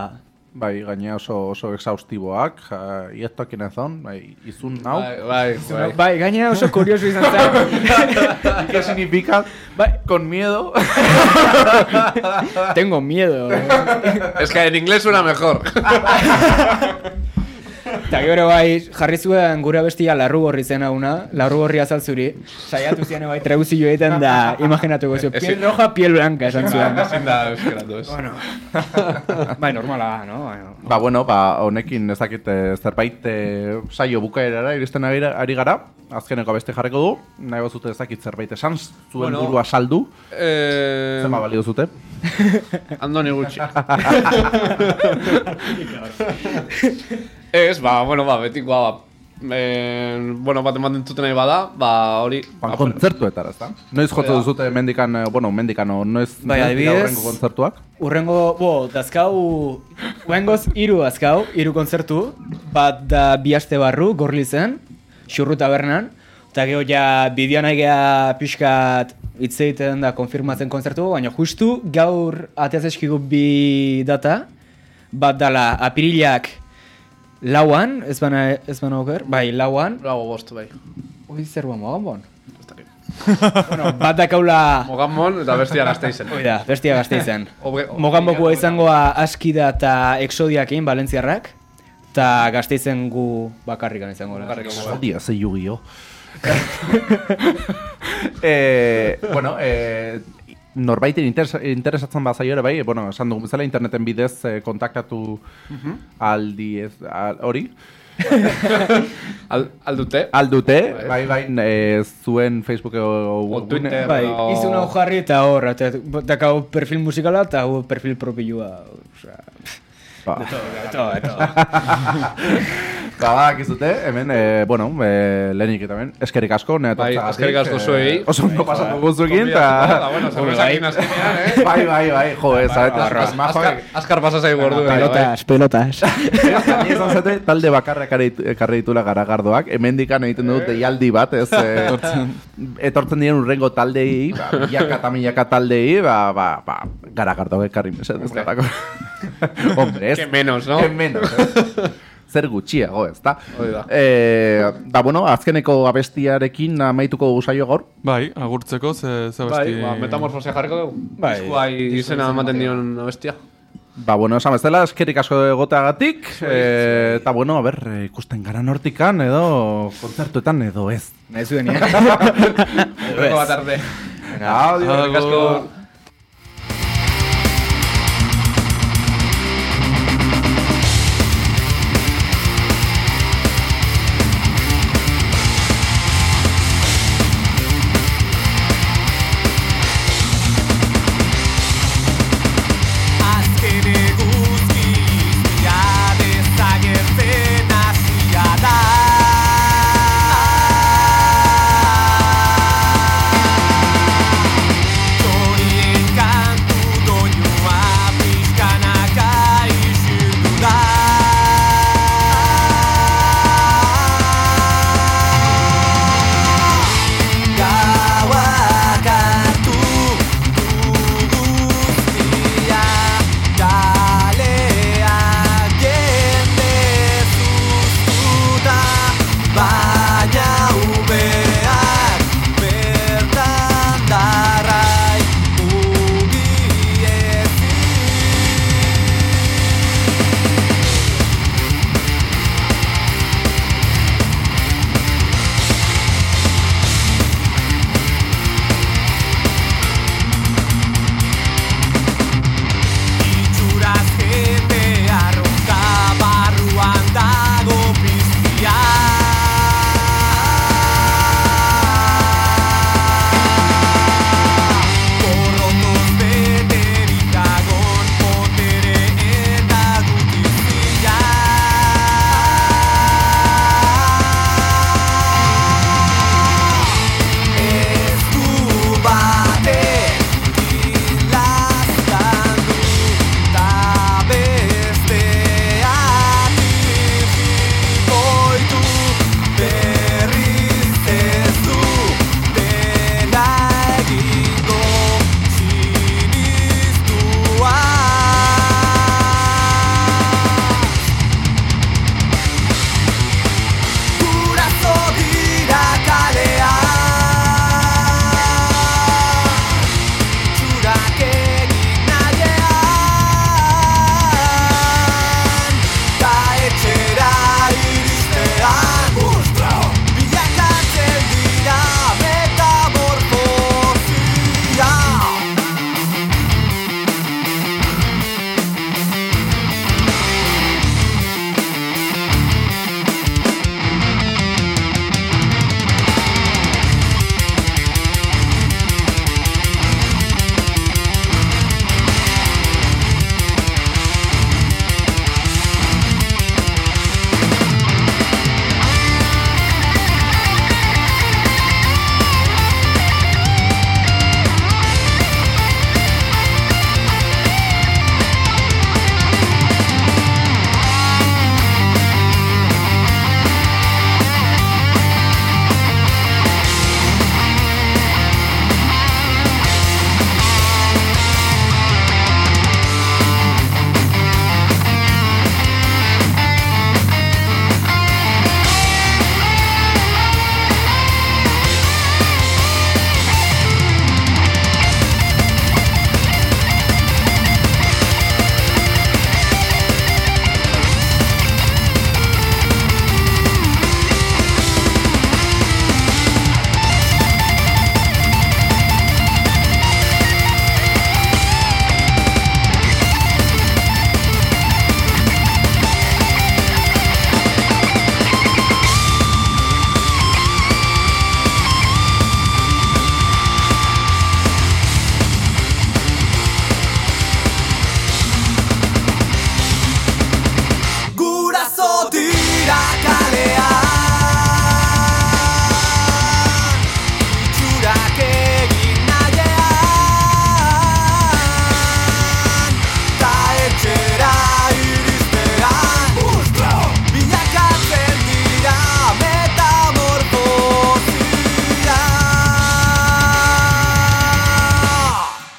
Bai, gaina oso, oso exhaustiboak. Ja, y esto quiénes son? Bai, izun nau. Bai, bai, bai. Bai, gainera oso kurioso izan zen. ¿Y qué significa? bai, Con miedo. tengo miedo. Es que en inglés suena mejor. Eta gero bai, jarri zuen gure bestia larru gorri zen hauna, larru gorri azaltzuri, saiatu zian bai trauzio egiten da, imaginatuko zu, piel roja, piel blanca esan zuen. Ezin da euskeratu, ez. Bueno, bai, normala da, no? Ba, bueno, ba, honekin ez dakit eh, zerbait eh, saio bukaerara iristen ari, gara. Azkeneko beste jarriko du. Nahi bazute ez dakit zerbait esan, zuen Bueno. burua saldu. Eh, Zenba balio zute? Andoni gutxi. Ez, ba, bueno, ba, betikoa, ba, eh, bueno, bat ematen zuten nahi bada, ba, hori... Ba, kontzertuetara, ez da? Noiz jotze Hori da. duzute mendikan, eh, bueno, mendikan, noiz, Bai, adibidez- kontzertuak? Urrengo, bo, dazkau, uengoz hiru azkau, hiru kontzertu, bat da bi aste barru, gorli zen, xurru tabernan, eta gero ja bideoan aigea pixkat hitz egiten da konfirmatzen kontzertu, baina justu gaur ateaz eskigu bi data, bat dala apirilak lauan, ez bana, ez bana oker, bai, lauan, Lago bost, bai. oi zer guan mogan bon. Ez dakit. bueno, bat dakaula, Mogamon eta bestia gazteizen. Hoi da, bestia gazteizen. Obe- Moganbokua izangoa askida eta exodiakin, Valentziarrak, eta gazteizen gu bakarrikan izango. Jodia, ze yu eh, bueno, eh, norbaiten interes, interesatzen bazaio ere bai, bueno, esan dugun bezala interneten bidez eh, kontaktatu aldi ez, al, hori. Al, aldute. Aldute, bai, bai, eh, zuen Facebook o, O Twitter. Bai, o- izun hau jarri eta hor, eta dakau perfil musikala eta hau perfil propioa. Osea, Ba, eto, eto. ba, badakizute, hemen, eh, bueno, eh, lehenik eta hemen, eskerik asko, nea Bai, eskerrik asko eh, zuei. Oso ondo pasatu guzuekin, Da, eta... bueno, sorpresakin azkenean, eh? Bai, bai, bai, jo, ez, zarete, Azkar, asmajo, azkar, azkar pasa zaigu ordu. Pelotas, pelotas. Ni esan zate, talde bakarra ekarri ekarri ditula garagardoak, hemendikan egiten dut deialdi bat, ez, etortzen diren urrengo taldei, ba, milaka eta milaka taldei, ba, ba, ba, garagardoak ekarri mesedez, garako. Hombre, ez. Menos, no? Que menos, ez. Zer gutxiago, ez da? Eh, da, bueno, azkeneko abestiarekin amaituko usaio gaur. Bai, agurtzeko, ze, ze Bai, besti... ba, metamorfosia jarriko dugu. Bai. Bai, izena ematen dion bestia. Ba, bueno, esan bezala, eskerik asko egoteagatik, eh, eta, bueno, a ber, eh, ikusten gara nortikan, edo kontzertuetan, edo ez. Nahi zuen, eh? Horreko bat arte. Adio. Eskerrik asko.